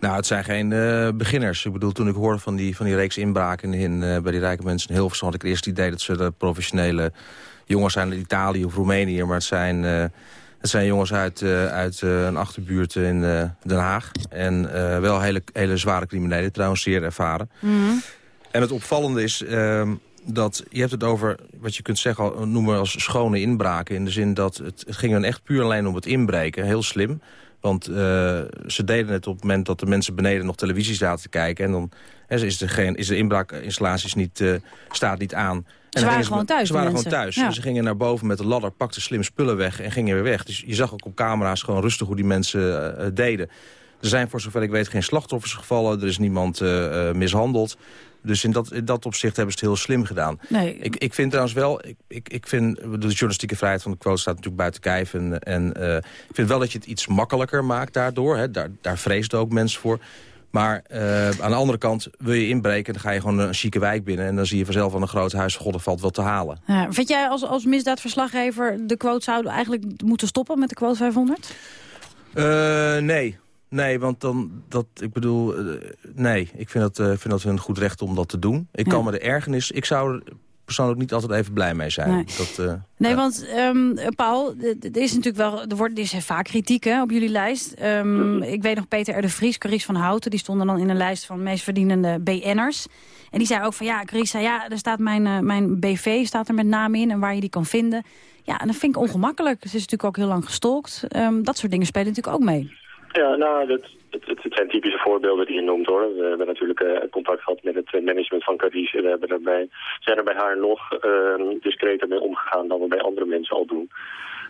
Nou, het zijn geen eh, beginners. Ik bedoel, toen ik hoorde van die, van die reeks inbraken in, eh, bij die rijke mensen in Hilversum... had ik het eerst het idee dat ze de professionele jongens zijn uit Italië of Roemenië. Maar het zijn, eh, het zijn jongens uit, uit een achterbuurt in Den Haag. En wel hele, hele zware criminelen, trouwens zeer ervaren. En het opvallende is ehm, dat je hebt het over wat je kunt zeggen, noemen als schone inbraken. In de zin dat het, het ging dan echt puur alleen om het inbreken. Heel slim. Want eh, ze deden het op het moment dat de mensen beneden nog televisie zaten te kijken. En dan hè, is, de geen, is de inbraakinstallaties niet, eh, staat niet aan. En dan waren gewoon thuis, Ze waren mensen. gewoon thuis. Ja. En ze gingen naar boven met de ladder, pakten slim spullen weg en gingen weer weg. Dus je zag ook op camera's gewoon rustig hoe die mensen eh, deden. Er zijn voor zover ik weet geen slachtoffers gevallen. Er is niemand mishandeld. Dus in dat, in dat opzicht hebben ze het heel slim gedaan. Nee. Ik, ik vind trouwens wel, ik, ik, ik vind de journalistieke vrijheid van de quote staat natuurlijk buiten kijf. En, en eh, ik vind wel dat je het iets makkelijker maakt daardoor. Hè. Daar, daar vreesden ook mensen voor. Maar eh, aan de andere kant wil je inbreken, dan ga je gewoon een chique wijk binnen. En dan zie je vanzelf van een groot huis, god, valt wel te halen. Ja, vind jij als, als misdaadverslaggever de quote zouden eigenlijk moeten stoppen met de quote 500? Eh, nee. Nee, want dan, dat, ik bedoel, eh, nee. Ik vind dat, eh, vind dat een goed recht om dat te doen. Ik Ja. kan me de ergernis, ik zou er persoonlijk niet altijd even blij mee zijn. Nee. Dat, eh, Nee, want ehm, Paul, er is natuurlijk wel, er wordt er is vaak kritiek hè, op jullie lijst. Ehm, Ik weet nog Peter R. de Vries, Carice van Houten, die stonden dan in een lijst van meest verdienende BN'ers. En die zei ook van ja, Carice zei ja, er staat mijn, mijn BV staat er met naam in en waar je die kan vinden. Ja, en dat vind ik ongemakkelijk. Ze is natuurlijk ook heel lang gestalkt. Ehm, dat soort dingen spelen natuurlijk ook mee. Ja, nou, dat, het, zijn typische voorbeelden die je noemt hoor. We hebben natuurlijk eh, contact gehad met het eh, management van Cadiz. We hebben erbij, zijn er bij haar nog eh, discreter mee omgegaan dan we bij andere mensen al doen.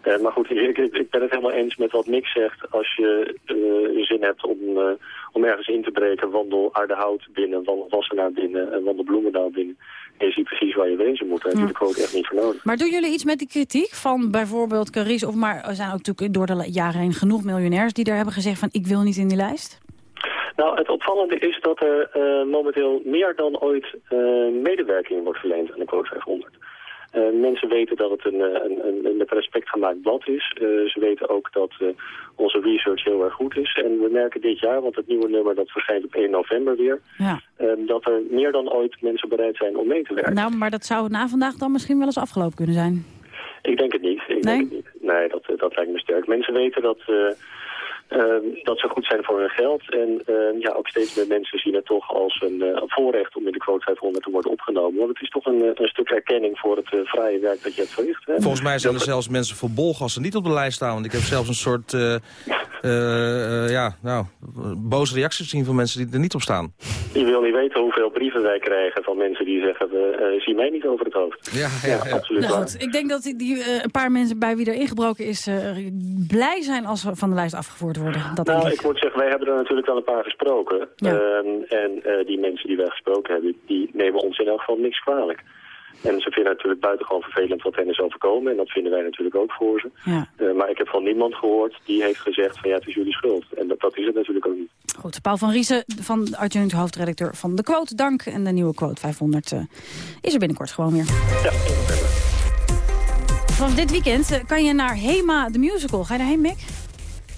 Eh, maar goed, ik, ik, ben het helemaal eens met wat Nick zegt. Als je zin hebt om, om ergens in te breken, wandel Aardehout binnen, wandel Wassenaar binnen en wandel Bloemendaal binnen. Je ziet precies waar je wezen moet. Daar heb je de quote echt niet voor nodig. Maar doen jullie iets met die kritiek van bijvoorbeeld Carice? Of maar er zijn ook natuurlijk door de jaren heen genoeg miljonairs die er hebben gezegd van ik wil niet in die lijst? Nou, het opvallende is dat er eh, momenteel meer dan ooit eh, medewerking wordt verleend aan de quote 500. Eh, mensen weten dat het een, eh, een, een, een met respect gemaakt blad is. Eh, ze weten ook dat onze research heel erg goed is. En we merken dit jaar, want het nieuwe nummer dat verschijnt op 1 november weer... Ja. dat er meer dan ooit mensen bereid zijn om mee te werken. Nou, maar dat zou na vandaag dan misschien wel eens afgelopen kunnen zijn. Ik denk het niet. Ik Nee? denk het niet. Nee, dat, dat lijkt me sterk. Mensen weten dat, eh, dat ze goed zijn voor hun geld. En eh, ja, ook steeds meer mensen zien het toch als een eh, voorrecht om in de quote 500 te worden opgenomen. Want het is toch een, eh, een stuk erkenning voor het uh, vrije werk dat je hebt verricht. Hè? Volgens mij zijn er zelfs mensen voor Bolgas als ze niet op de lijst staan. Want ik heb zelfs een soort uh, uh, ja, nou, boze reacties gezien van mensen die er niet op staan. Je wil niet weten hoeveel brieven wij krijgen van mensen die zeggen... we uh, zien mij niet over het hoofd. Ja, ja, ja. absoluut nou, goed, Ik denk dat die, die uh, een paar mensen bij wie er ingebroken is... Uh, blij zijn als ze van de lijst afgevoerd worden. Dat nou, ik. ik moet zeggen, wij hebben er natuurlijk wel een paar gesproken. Ja. Um, en uh, die mensen die wij gesproken hebben, die nemen ons in elk geval niks kwalijk. En ze vinden het natuurlijk buitengewoon vervelend wat hen is overkomen. En dat vinden wij natuurlijk ook voor ze. Ja. Uh, maar ik heb van niemand gehoord die heeft gezegd van ja, het is jullie schuld. En dat, dat is het natuurlijk ook niet. Goed, Paul van Riesen, van adjunct hoofdredacteur van De Quote, dank. En de nieuwe Quote 500 uh, is er binnenkort gewoon weer. Ja, Vanaf dit weekend uh, kan je naar Hema de Musical. Ga je daarheen, Mick?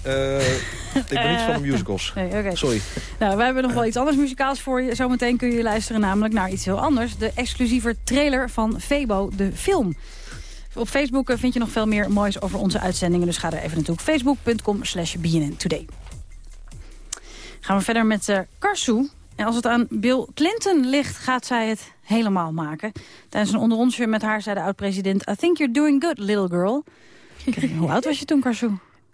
Uh, ik ben niet van de musicals. Nee, okay. Sorry. Nou, wij hebben nog wel iets anders muzikaals voor je. Zometeen kun je luisteren namelijk naar iets heel anders. De exclusieve trailer van Febo, de film. Op Facebook eh, vind je nog veel meer moois over onze uitzendingen. Dus ga er even naartoe. Facebook.com slash BNN Today. Gaan we verder met uh, Karsu. En als het aan Bill Clinton ligt, gaat zij het helemaal maken. Tijdens een onderrondje met haar zei de oud-president... I think you're doing good, little girl. Hoe oud was je toen, Karsu?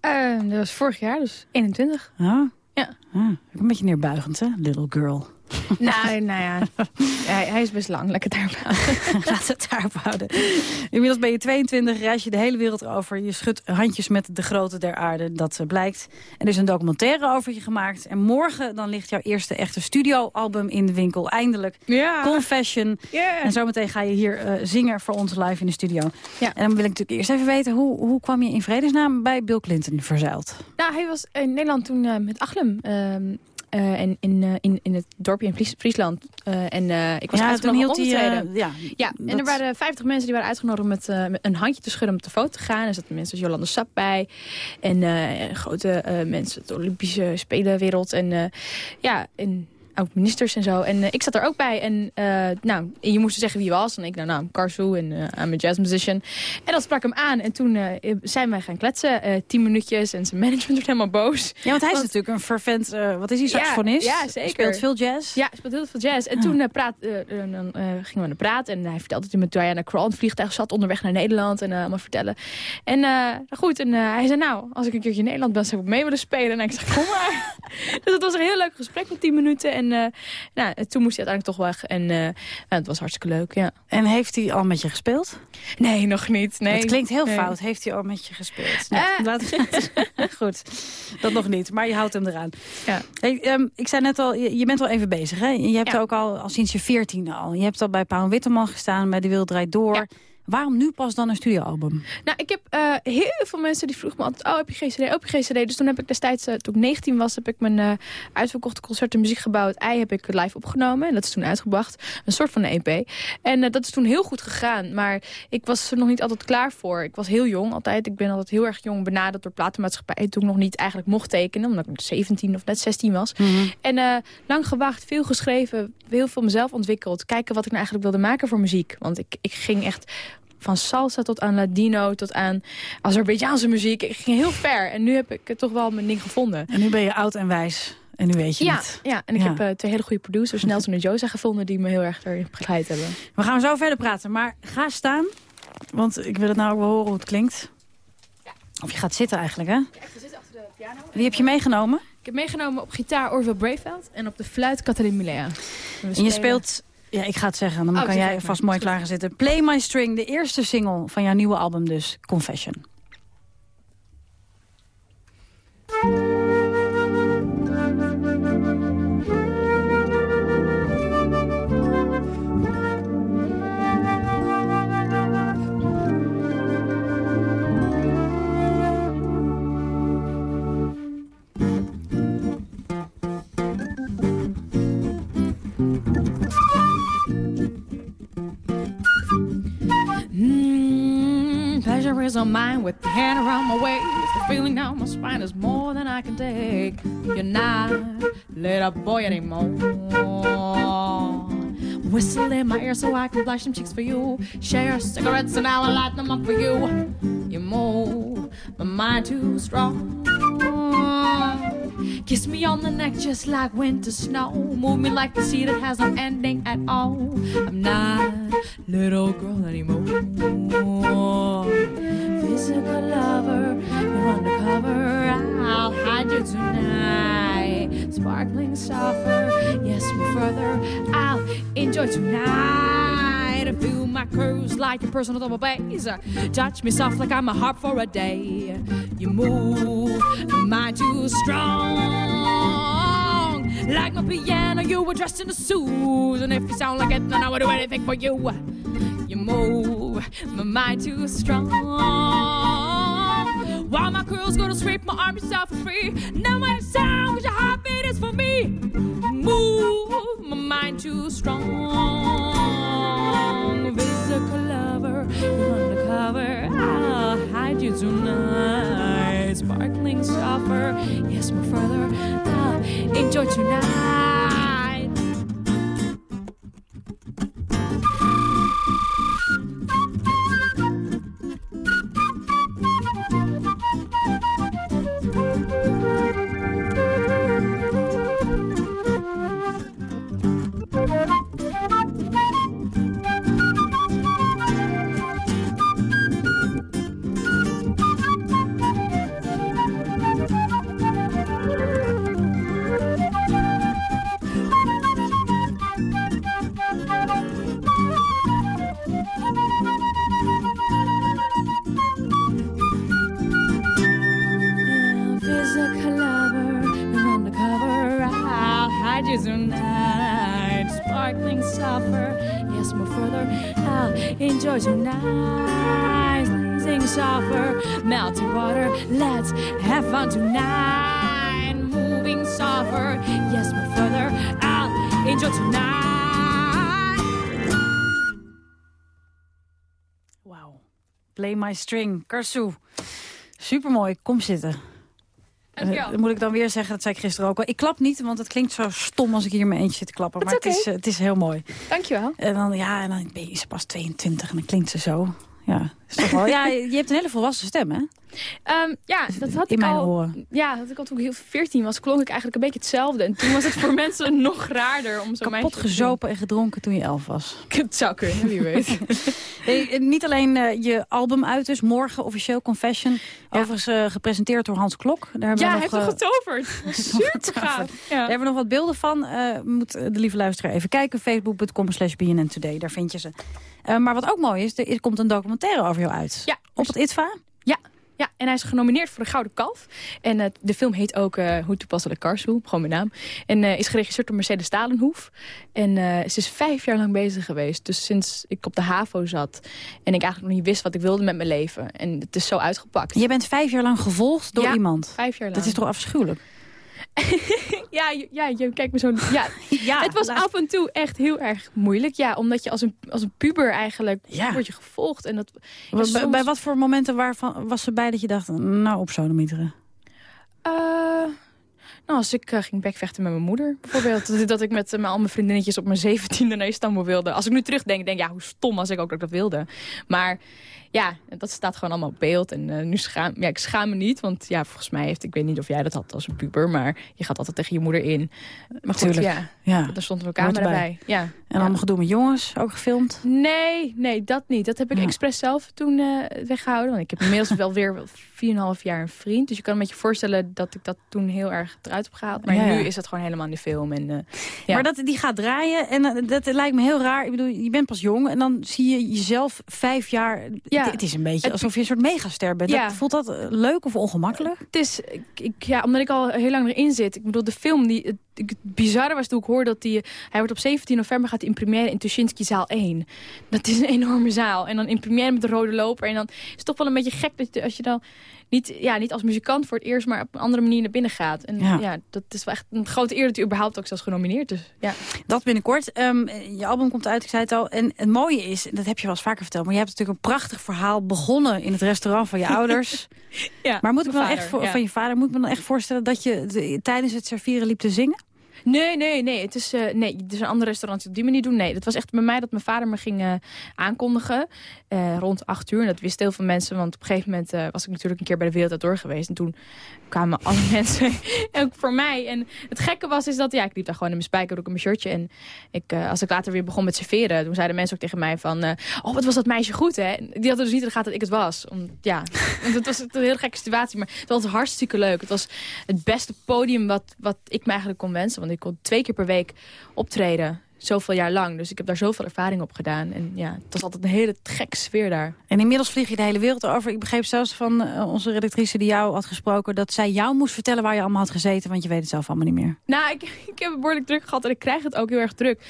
Uh, dat was vorig jaar, dus 21. Ah. Ja. Ah, een beetje neerbuigend, hè? Little girl. nou, nou ja, hij, hij, is best lang. Lekker daarop houden. Laat het daarop houden. Inmiddels ben je 22, reis je de hele wereld over. Je schudt handjes met de grote der aarde, dat uh, blijkt. En er is een documentaire over je gemaakt. En morgen dan ligt jouw eerste echte studioalbum in de winkel. Eindelijk. Ja. Confession. Yeah. En zometeen ga je hier uh, zingen voor ons live in de studio. Ja. En dan wil ik natuurlijk eerst even weten... hoe, hoe kwam je in vredesnaam bij Bill Clinton verzeild? Nou, hij was in Nederland toen uh, met Achlem... Uh, en in, uh, in, in het dorpje in Fries, Friesland. Uh, en ik was ja, uitgenodigd om te ja, ja, en er waren 50 mensen die waren uitgenodigd met, met een handje te schudden om te foto te gaan. Er zaten mensen als Jolande Sap bij. En grote mensen uit de Olympische Spelenwereld. En ja, en oud-ministers en zo. En uh, ik zat er ook bij. En uh, nou, je moest zeggen wie je was. En ik, nou, nou, Karsu en uh, I'm a jazz musician. En dat sprak hem aan. En toen zijn wij gaan kletsen. tien minuutjes. En zijn management werd helemaal boos. Ja, want hij is natuurlijk een fervent, wat is hij, saxofonist? Ja, ja zeker. Speelt veel jazz. Ja, speelt heel veel jazz. En ah. toen praat, dan, gingen we naar praten. En hij vertelde dat hij met Diana Krall in het vliegtuig zat. Onderweg naar Nederland. En allemaal vertellen. En goed, en hij zei nou, als ik een keertje in Nederland ben, zou ik mee willen spelen. En ik zeg, kom maar. dus het was een heel leuk gesprek van tien minuten. En uh, nou, toen moest hij uiteindelijk toch weg. En uh, nou, het was hartstikke leuk, ja. En heeft hij al met je gespeeld? Nee, nog niet. Nee. Het klinkt heel nee. fout. Heeft hij al met je gespeeld? Nee, uh. Goed, dat nog niet. Maar je houdt hem eraan. Ja. Hey, um, ik zei net al, je, je, bent al even bezig, hè? Je hebt ja. ook al, al sinds je veertiende al. Je hebt al bij Paul Witteman gestaan, bij De Wereld Draait Door... Ja. Waarom nu pas dan een studioalbum? Nou, ik heb uh, heel veel mensen die vroegen me altijd... oh, heb je geen cd, oh, heb je geen cd? Dus toen heb ik destijds, uh, toen ik 19 was... heb ik mijn uh, uitverkochte concert en muziekgebouw... het ei heb ik live opgenomen. En dat is toen uitgebracht. Een soort van een EP. En dat is toen heel goed gegaan. Maar ik was er nog niet altijd klaar voor. Ik was heel jong altijd. Ik ben altijd heel erg jong benaderd door platenmaatschappij... toen ik nog niet eigenlijk mocht tekenen. Omdat ik 17 of net 16 was. Mhm. Mm -hmm. En lang gewacht, veel geschreven. Heel veel mezelf ontwikkeld. Kijken wat ik nou eigenlijk wilde maken voor muziek. Want ik, ik ging echt van salsa tot aan Ladino, tot aan Azerbeidzjaanse muziek. Ik ging heel ver en nu heb ik toch wel mijn ding gevonden. En nu ben je oud en wijs. En nu weet je ja, het. Ja, en ik ja. heb uh, twee hele goede producers, Nelson en Josa, gevonden... die me heel erg erin begeleid hebben. We gaan zo verder praten, maar ga staan. Want ik wil het nou ook wel horen hoe het klinkt. Ja. Of je gaat zitten eigenlijk, hè? Ja, ik zit achter de piano. Wie heb je meegenomen? Ik heb meegenomen op gitaar Orville Brayveld en op de fluit Catherine Milea. En, en je speelt ja, ik ga het zeggen. Dan oh, kan jij vast mooi klaar gaan zitten. Play My String, de eerste single van jouw nieuwe album dus. Confession. On mine with your hand around my waist. The feeling down my spine is more than I can take. You're not little boy anymore. Whistle in my ear so I can flash some cheeks for you. Share cigarettes and I'll light them up for you. You move my mind too strong. Kiss me on the neck just like winter snow. Move me like a sea that has no ending at all. I'm not little girl anymore. Physical lover, you're undercover. I'll hide you tonight. Sparkling suffer, yes, move further. I'll enjoy tonight. Feel my curves like your personal double bass. Touch me soft like I'm a harp for a day. You move, my too strong. Like my piano, you were dressed in a suit. And if you sound like it, then I would do anything for you. You move, my mind too strong. While my curls go to sweep my arms yourself for free. Now my sound, your heartbeat is for me. Move, my mind too strong. Physical lover, undercover. I'll hide you tonight. Sparkling suffer, yes, more further. I'll enjoy tonight. My String, Karsu. Supermooi, kom zitten. Dankjewel. Eh, dan moet ik dan weer zeggen, dat zei ik gisteren ook al. Ik klap niet, want het klinkt zo stom als ik hier in mijn eentje zit te klappen. Dat Maar het, is, eh, het is heel mooi. Dankjewel. En dan, ja, en dan ben je ze pas 22 en dan klinkt ze zo. Ja, is toch wel, ja je hebt een hele volwassen stem, hè? Ehm, ja, dat had In ik mijn al. oren. Ja, dat had ik al toen ik heel 14 was, klonk ik eigenlijk een beetje hetzelfde. En toen was het voor mensen nog raarder om zo Kapot gezopen en gedronken toen je elf was. Het zou kunnen, wie weet. Hey, niet alleen eh, je album uit dus, morgen officieel Confession. Overigens eh, gepresenteerd door Hans Klok. Daar hebben ja, we hij heeft toch eh, getoverd. Super gaaf. Daar hebben we nog wat beelden van. Eh, moet de lieve luisteraar even kijken. Facebook.com slash BNN Today. Daar vind je ze. Eh, maar wat ook mooi is, er komt een documentaire over jou uit. Ja. Op het ITVA? Ja, ja, en hij is genomineerd voor de Gouden Kalf. En eh, de film heet ook eh Hoe toepasselijk Karsu, gewoon mijn naam. En is geregisseerd door Mercedes Stalenhoef. En ze is vijf jaar lang bezig geweest. Dus sinds ik op de HAVO zat en ik eigenlijk nog niet wist wat ik wilde met mijn leven. En het is zo uitgepakt. Je bent vijf jaar lang gevolgd door Ja, iemand. vijf jaar lang. Dat is toch afschuwelijk? Ja, je, ja, je kijkt me zo... Ja, Ja, het was laat- af en toe echt heel erg moeilijk. Ja, omdat je als een, als een puber eigenlijk Ja. word je gevolgd. En dat, Bij, soms- bij wat voor momenten waarvan was ze bij dat je dacht, nou op sodemieteren? Eh, nou, als ik eh, ging bekvechten met mijn moeder, bijvoorbeeld. dat, dat ik met mijn al mijn vriendinnetjes op mijn zeventiende naar Istanbul wilde. Als ik nu terugdenk, denk ik, ja, hoe stom was ik ook dat ik dat wilde. Maar ja, dat staat gewoon allemaal op beeld. En eh, nu schaam, ja, ik schaam me niet, want ja, volgens mij heeft, ik weet niet of jij dat had als een puber, maar je gaat altijd tegen je moeder in. Maar goed, Tuurlijk. ja, Ja. daar stond een camera bij. Ja. En allemaal gedoe met jongens, ook gefilmd. Nee, nee, dat niet. Dat heb ik Ja. expres zelf toen eh, weggehouden. Want ik heb inmiddels wel weer 4,5 jaar een vriend. Dus je kan met je voorstellen dat ik dat toen heel erg eruit heb gehaald. Maar nu is het gewoon helemaal in de film. En, eh, ja. Maar dat, die gaat draaien en dat lijkt me heel raar. Ik bedoel, je bent pas jong en dan zie je jezelf vijf jaar... Ja. Het, is een beetje alsof je een soort megaster bent. Ja. Dat- voelt dat eh, leuk of ongemakkelijk? Het is, ik, ja, omdat ik al heel lang erin zit. Ik bedoel, de film, die, het, het bizarre was toen ik hoorde dat die, hij wordt op 17 november gaat gaat in première in Tuschinski zaal 1. Dat is een enorme zaal. En dan in première met de rode loper. En dan is het toch wel een beetje gek dat je, als je dan niet, ja, niet als muzikant voor het eerst... maar op een andere manier naar binnen gaat. En Ja. ja, dat is wel echt een grote eer dat je überhaupt ook zelfs genomineerd is. Ja. Dat binnenkort. Ehm, je album komt uit, ik zei het al. En het mooie is, dat heb je wel eens vaker verteld... maar je hebt natuurlijk een prachtig verhaal begonnen in het restaurant van je ouders. ja, maar moet ik me dan echt voor, ja. van je vader, moet ik me dan echt voorstellen... dat je de- tijdens het serveren liep te zingen? Nee, nee, nee. Het is, eh, nee. Er zijn andere restaurants die op die manier doen. Nee, dat was echt bij mij dat mijn vader me ging eh, aankondigen. eh, rond acht uur. En dat wisten heel veel mensen. Want op een gegeven moment was ik natuurlijk een keer bij de Wereld Door geweest. En toen kwamen alle mensen. ook voor mij. En het gekke was is dat ja, ik liep daar gewoon in mijn spijkerbroek en mijn shirtje. En ik, als ik later weer begon met serveren. Toen zeiden mensen ook tegen mij van... oh, wat was dat meisje goed, hè? Die hadden dus niet in de gaten dat ik het was. Om, ja, het was een hele gekke situatie. Maar het was hartstikke leuk. Het was het beste podium wat, wat ik me eigenlijk kon wensen. Want ik kon twee keer per week optreden. Zoveel jaar lang. Dus ik heb daar zoveel ervaring op gedaan. En ja, het was altijd een hele gekke sfeer daar. En inmiddels vlieg je de hele wereld over. Ik begreep zelfs van eh, onze redactrice die jou had gesproken... dat zij jou moest vertellen waar je allemaal had gezeten... want je weet het zelf allemaal niet meer. Nou, ik, ik heb het behoorlijk druk gehad en ik krijg het ook heel erg druk.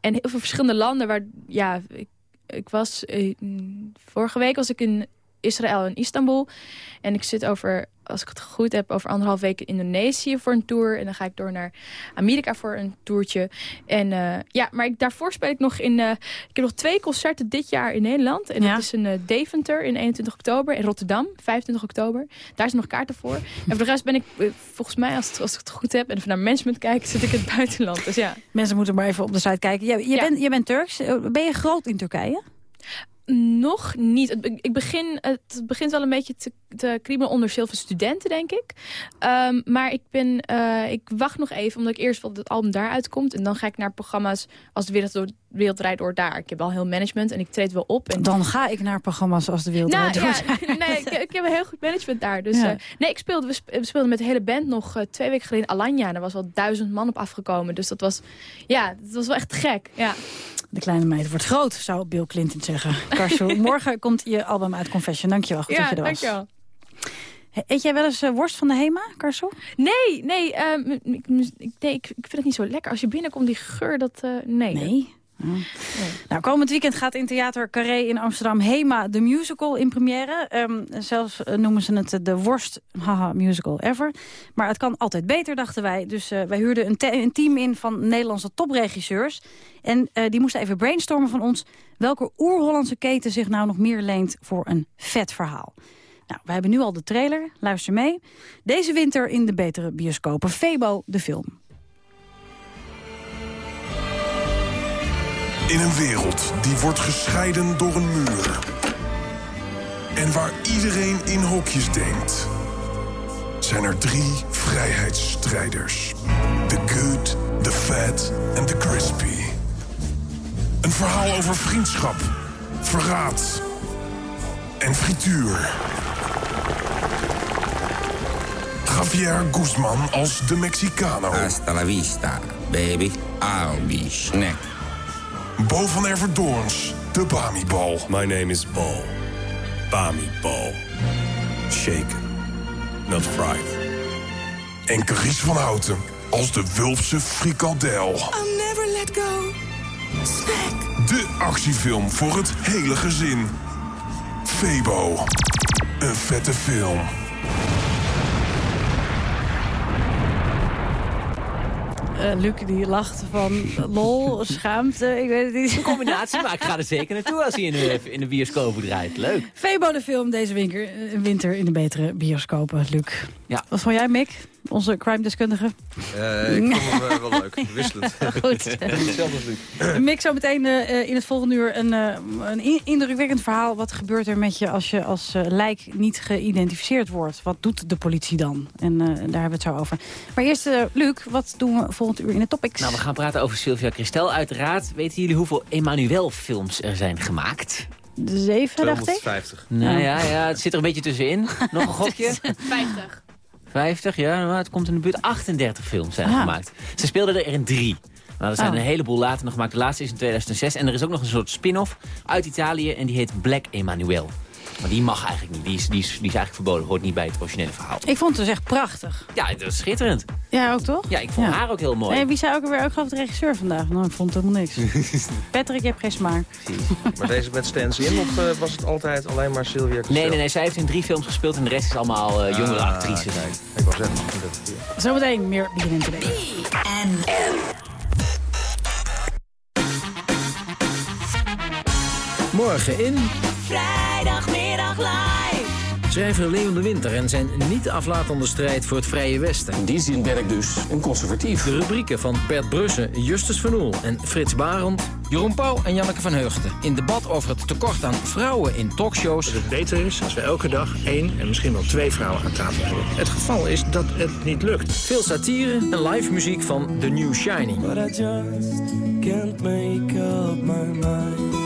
En heel veel verschillende landen waar, ja, ik, ik was, eh, vorige week was ik in Israël en Istanbul. En ik zit over, als ik het goed heb, over anderhalf week in Indonesië voor een tour. En dan ga ik door naar Amerika voor een toertje. En eh, ja, maar ik, daarvoor speel ik nog in, eh, ik heb nog twee concerten dit jaar in Nederland. En dat is in eh, Deventer in 21 oktober en Rotterdam 25 oktober. Daar zijn nog kaarten voor. En voor de rest ben ik, volgens mij, als, het, als ik het goed heb en even naar management kijk, zit ik in het buitenland. Dus ja. Mensen moeten maar even op de site kijken. Je, je, bent, je bent Turks. Ben je groot in Turkije? Nog niet. Ik begin, het begint wel een beetje te, te kriebelen onder zilver studenten, denk ik. Ehm, maar ik, ben, eh, ik wacht nog even, omdat ik eerst wil dat het album daar uitkomt. En dan ga ik naar programma's als De Wereld, door, wereld Draait Door daar. Ik heb al heel management en ik treed wel op. En... Dan ga ik naar programma's als de wereld Nou, Draait ja, Door. nee, ik, ik heb een heel goed management daar. Dus, Ja. eh, nee, ik speelde, we sp- we speelden met de hele band nog eh, twee weken geleden in Alanya. En er was al duizend man op afgekomen. Dus dat was, ja, dat was wel echt gek. Ja. De kleine meid wordt groot, zou Bill Clinton zeggen. Karsu, morgen komt je album uit Confession. Dankjewel, goed ja, dat je er was. dankjewel. Eet jij wel eens eh, worst van de Hema, Karsu? Nee, nee, ehm, ik, ik- nee ik, ik vind het niet zo lekker. Als je binnenkomt, die geur, dat... eh, nee. Nee? Nou, komend weekend gaat in Theater Carré in Amsterdam Hema de musical in première. Ehm, zelfs eh, noemen ze het de worst haha, musical ever. Maar het kan altijd beter, dachten wij. Dus eh, wij huurden een, te- een team in van Nederlandse topregisseurs. En eh, die moesten even brainstormen van ons... welke oer-Hollandse keten zich nou nog meer leent voor een vet verhaal. Nou, wij hebben nu al de trailer. Luister mee. Deze winter in de betere bioscopen. Febo, de film. In een wereld die wordt gescheiden door een muur. En waar iedereen in hokjes denkt. Zijn er drie vrijheidsstrijders. The good, the fat en the crispy. Een verhaal over vriendschap, verraad en frituur. Javier Guzman als de Mexicano. Hasta la vista, baby. I'll be snack. Bo van Everdoorns, de Bami-bal. My name is Bal. Bami Bal. Shaken, not fried. En Carice van Houten als de Wulpse frikandel. I'll never let go. Snack. De actiefilm voor het hele gezin. Febo. Een vette film. Eh, Luc die lacht van lol, schaamte, ik weet het niet. Een combinatie, maar ik ga er zeker naartoe als hij in de, in de bioscoop draait. Leuk. Febo de film deze winter, eh, winter in de betere bioscopen, Luc. Ja. Wat vond jij, Mick? Onze crime-deskundige? Eh, ik vond hem wel leuk, wisselend. Goed. Hetzelfde als. Mick, zo meteen in het volgende uur een, eh, een in- indrukwekkend verhaal. Wat gebeurt er met je als je als lijk niet geïdentificeerd wordt? Wat doet de politie dan? En eh, daar hebben we het zo over. Maar eerst, Luc, wat doen we volgend uur in de topics? Nou, we gaan praten over Sylvia Christel. Uiteraard weten jullie hoeveel Emmanuel-films er zijn gemaakt? Zeven, dacht ik? 250. Nou ja, ja, het zit er een beetje tussenin. Nog een gokje? 50. 50, ja, nou, het komt in de buurt. 38 films zijn er Ah. gemaakt. Ze speelden er in drie. Maar er zijn Oh. een heleboel later nog gemaakt. De laatste is in 2006. En er is ook nog een soort spin-off uit Italië. En die heet Black Emmanuel. Maar die mag eigenlijk niet. Die is, die is, die is eigenlijk verboden. Hoort niet bij het originele verhaal. Ik vond het dus echt prachtig. Ja, dat is schitterend. Ja, ook toch? Ja, ik vond haar ook heel mooi. En wie zei ook alweer, ook geloof de regisseur vandaag? Nou, ik vond het helemaal niks. Patrick, je hebt geen smaak. Maar deze met Stans in of eh, was het altijd alleen maar Sylvia Costello? Nee, nee, nee. Zij heeft in drie films gespeeld en de rest is allemaal eh, jongere Ah, actrices. kijk. Ik wou zeggen, hier- Zometeen meer BNN Today. Morgen in... Vrijdagmiddag live. Schrijver Leon de Winter en zijn niet aflatende strijd voor het Vrije Westen. In die zin ben ik dus een conservatief. De rubrieken van Bert Brussen, Justus van Oel en Frits Barend... Jeroen Pauw en Janneke van Heugden. In debat over het tekort aan vrouwen in talkshows. Dat het beter is als we elke dag één en misschien wel twee vrouwen aan tafel hebben. Het geval is dat het niet lukt. Veel satire en live muziek van The New Shining. But I just can't make up my mind.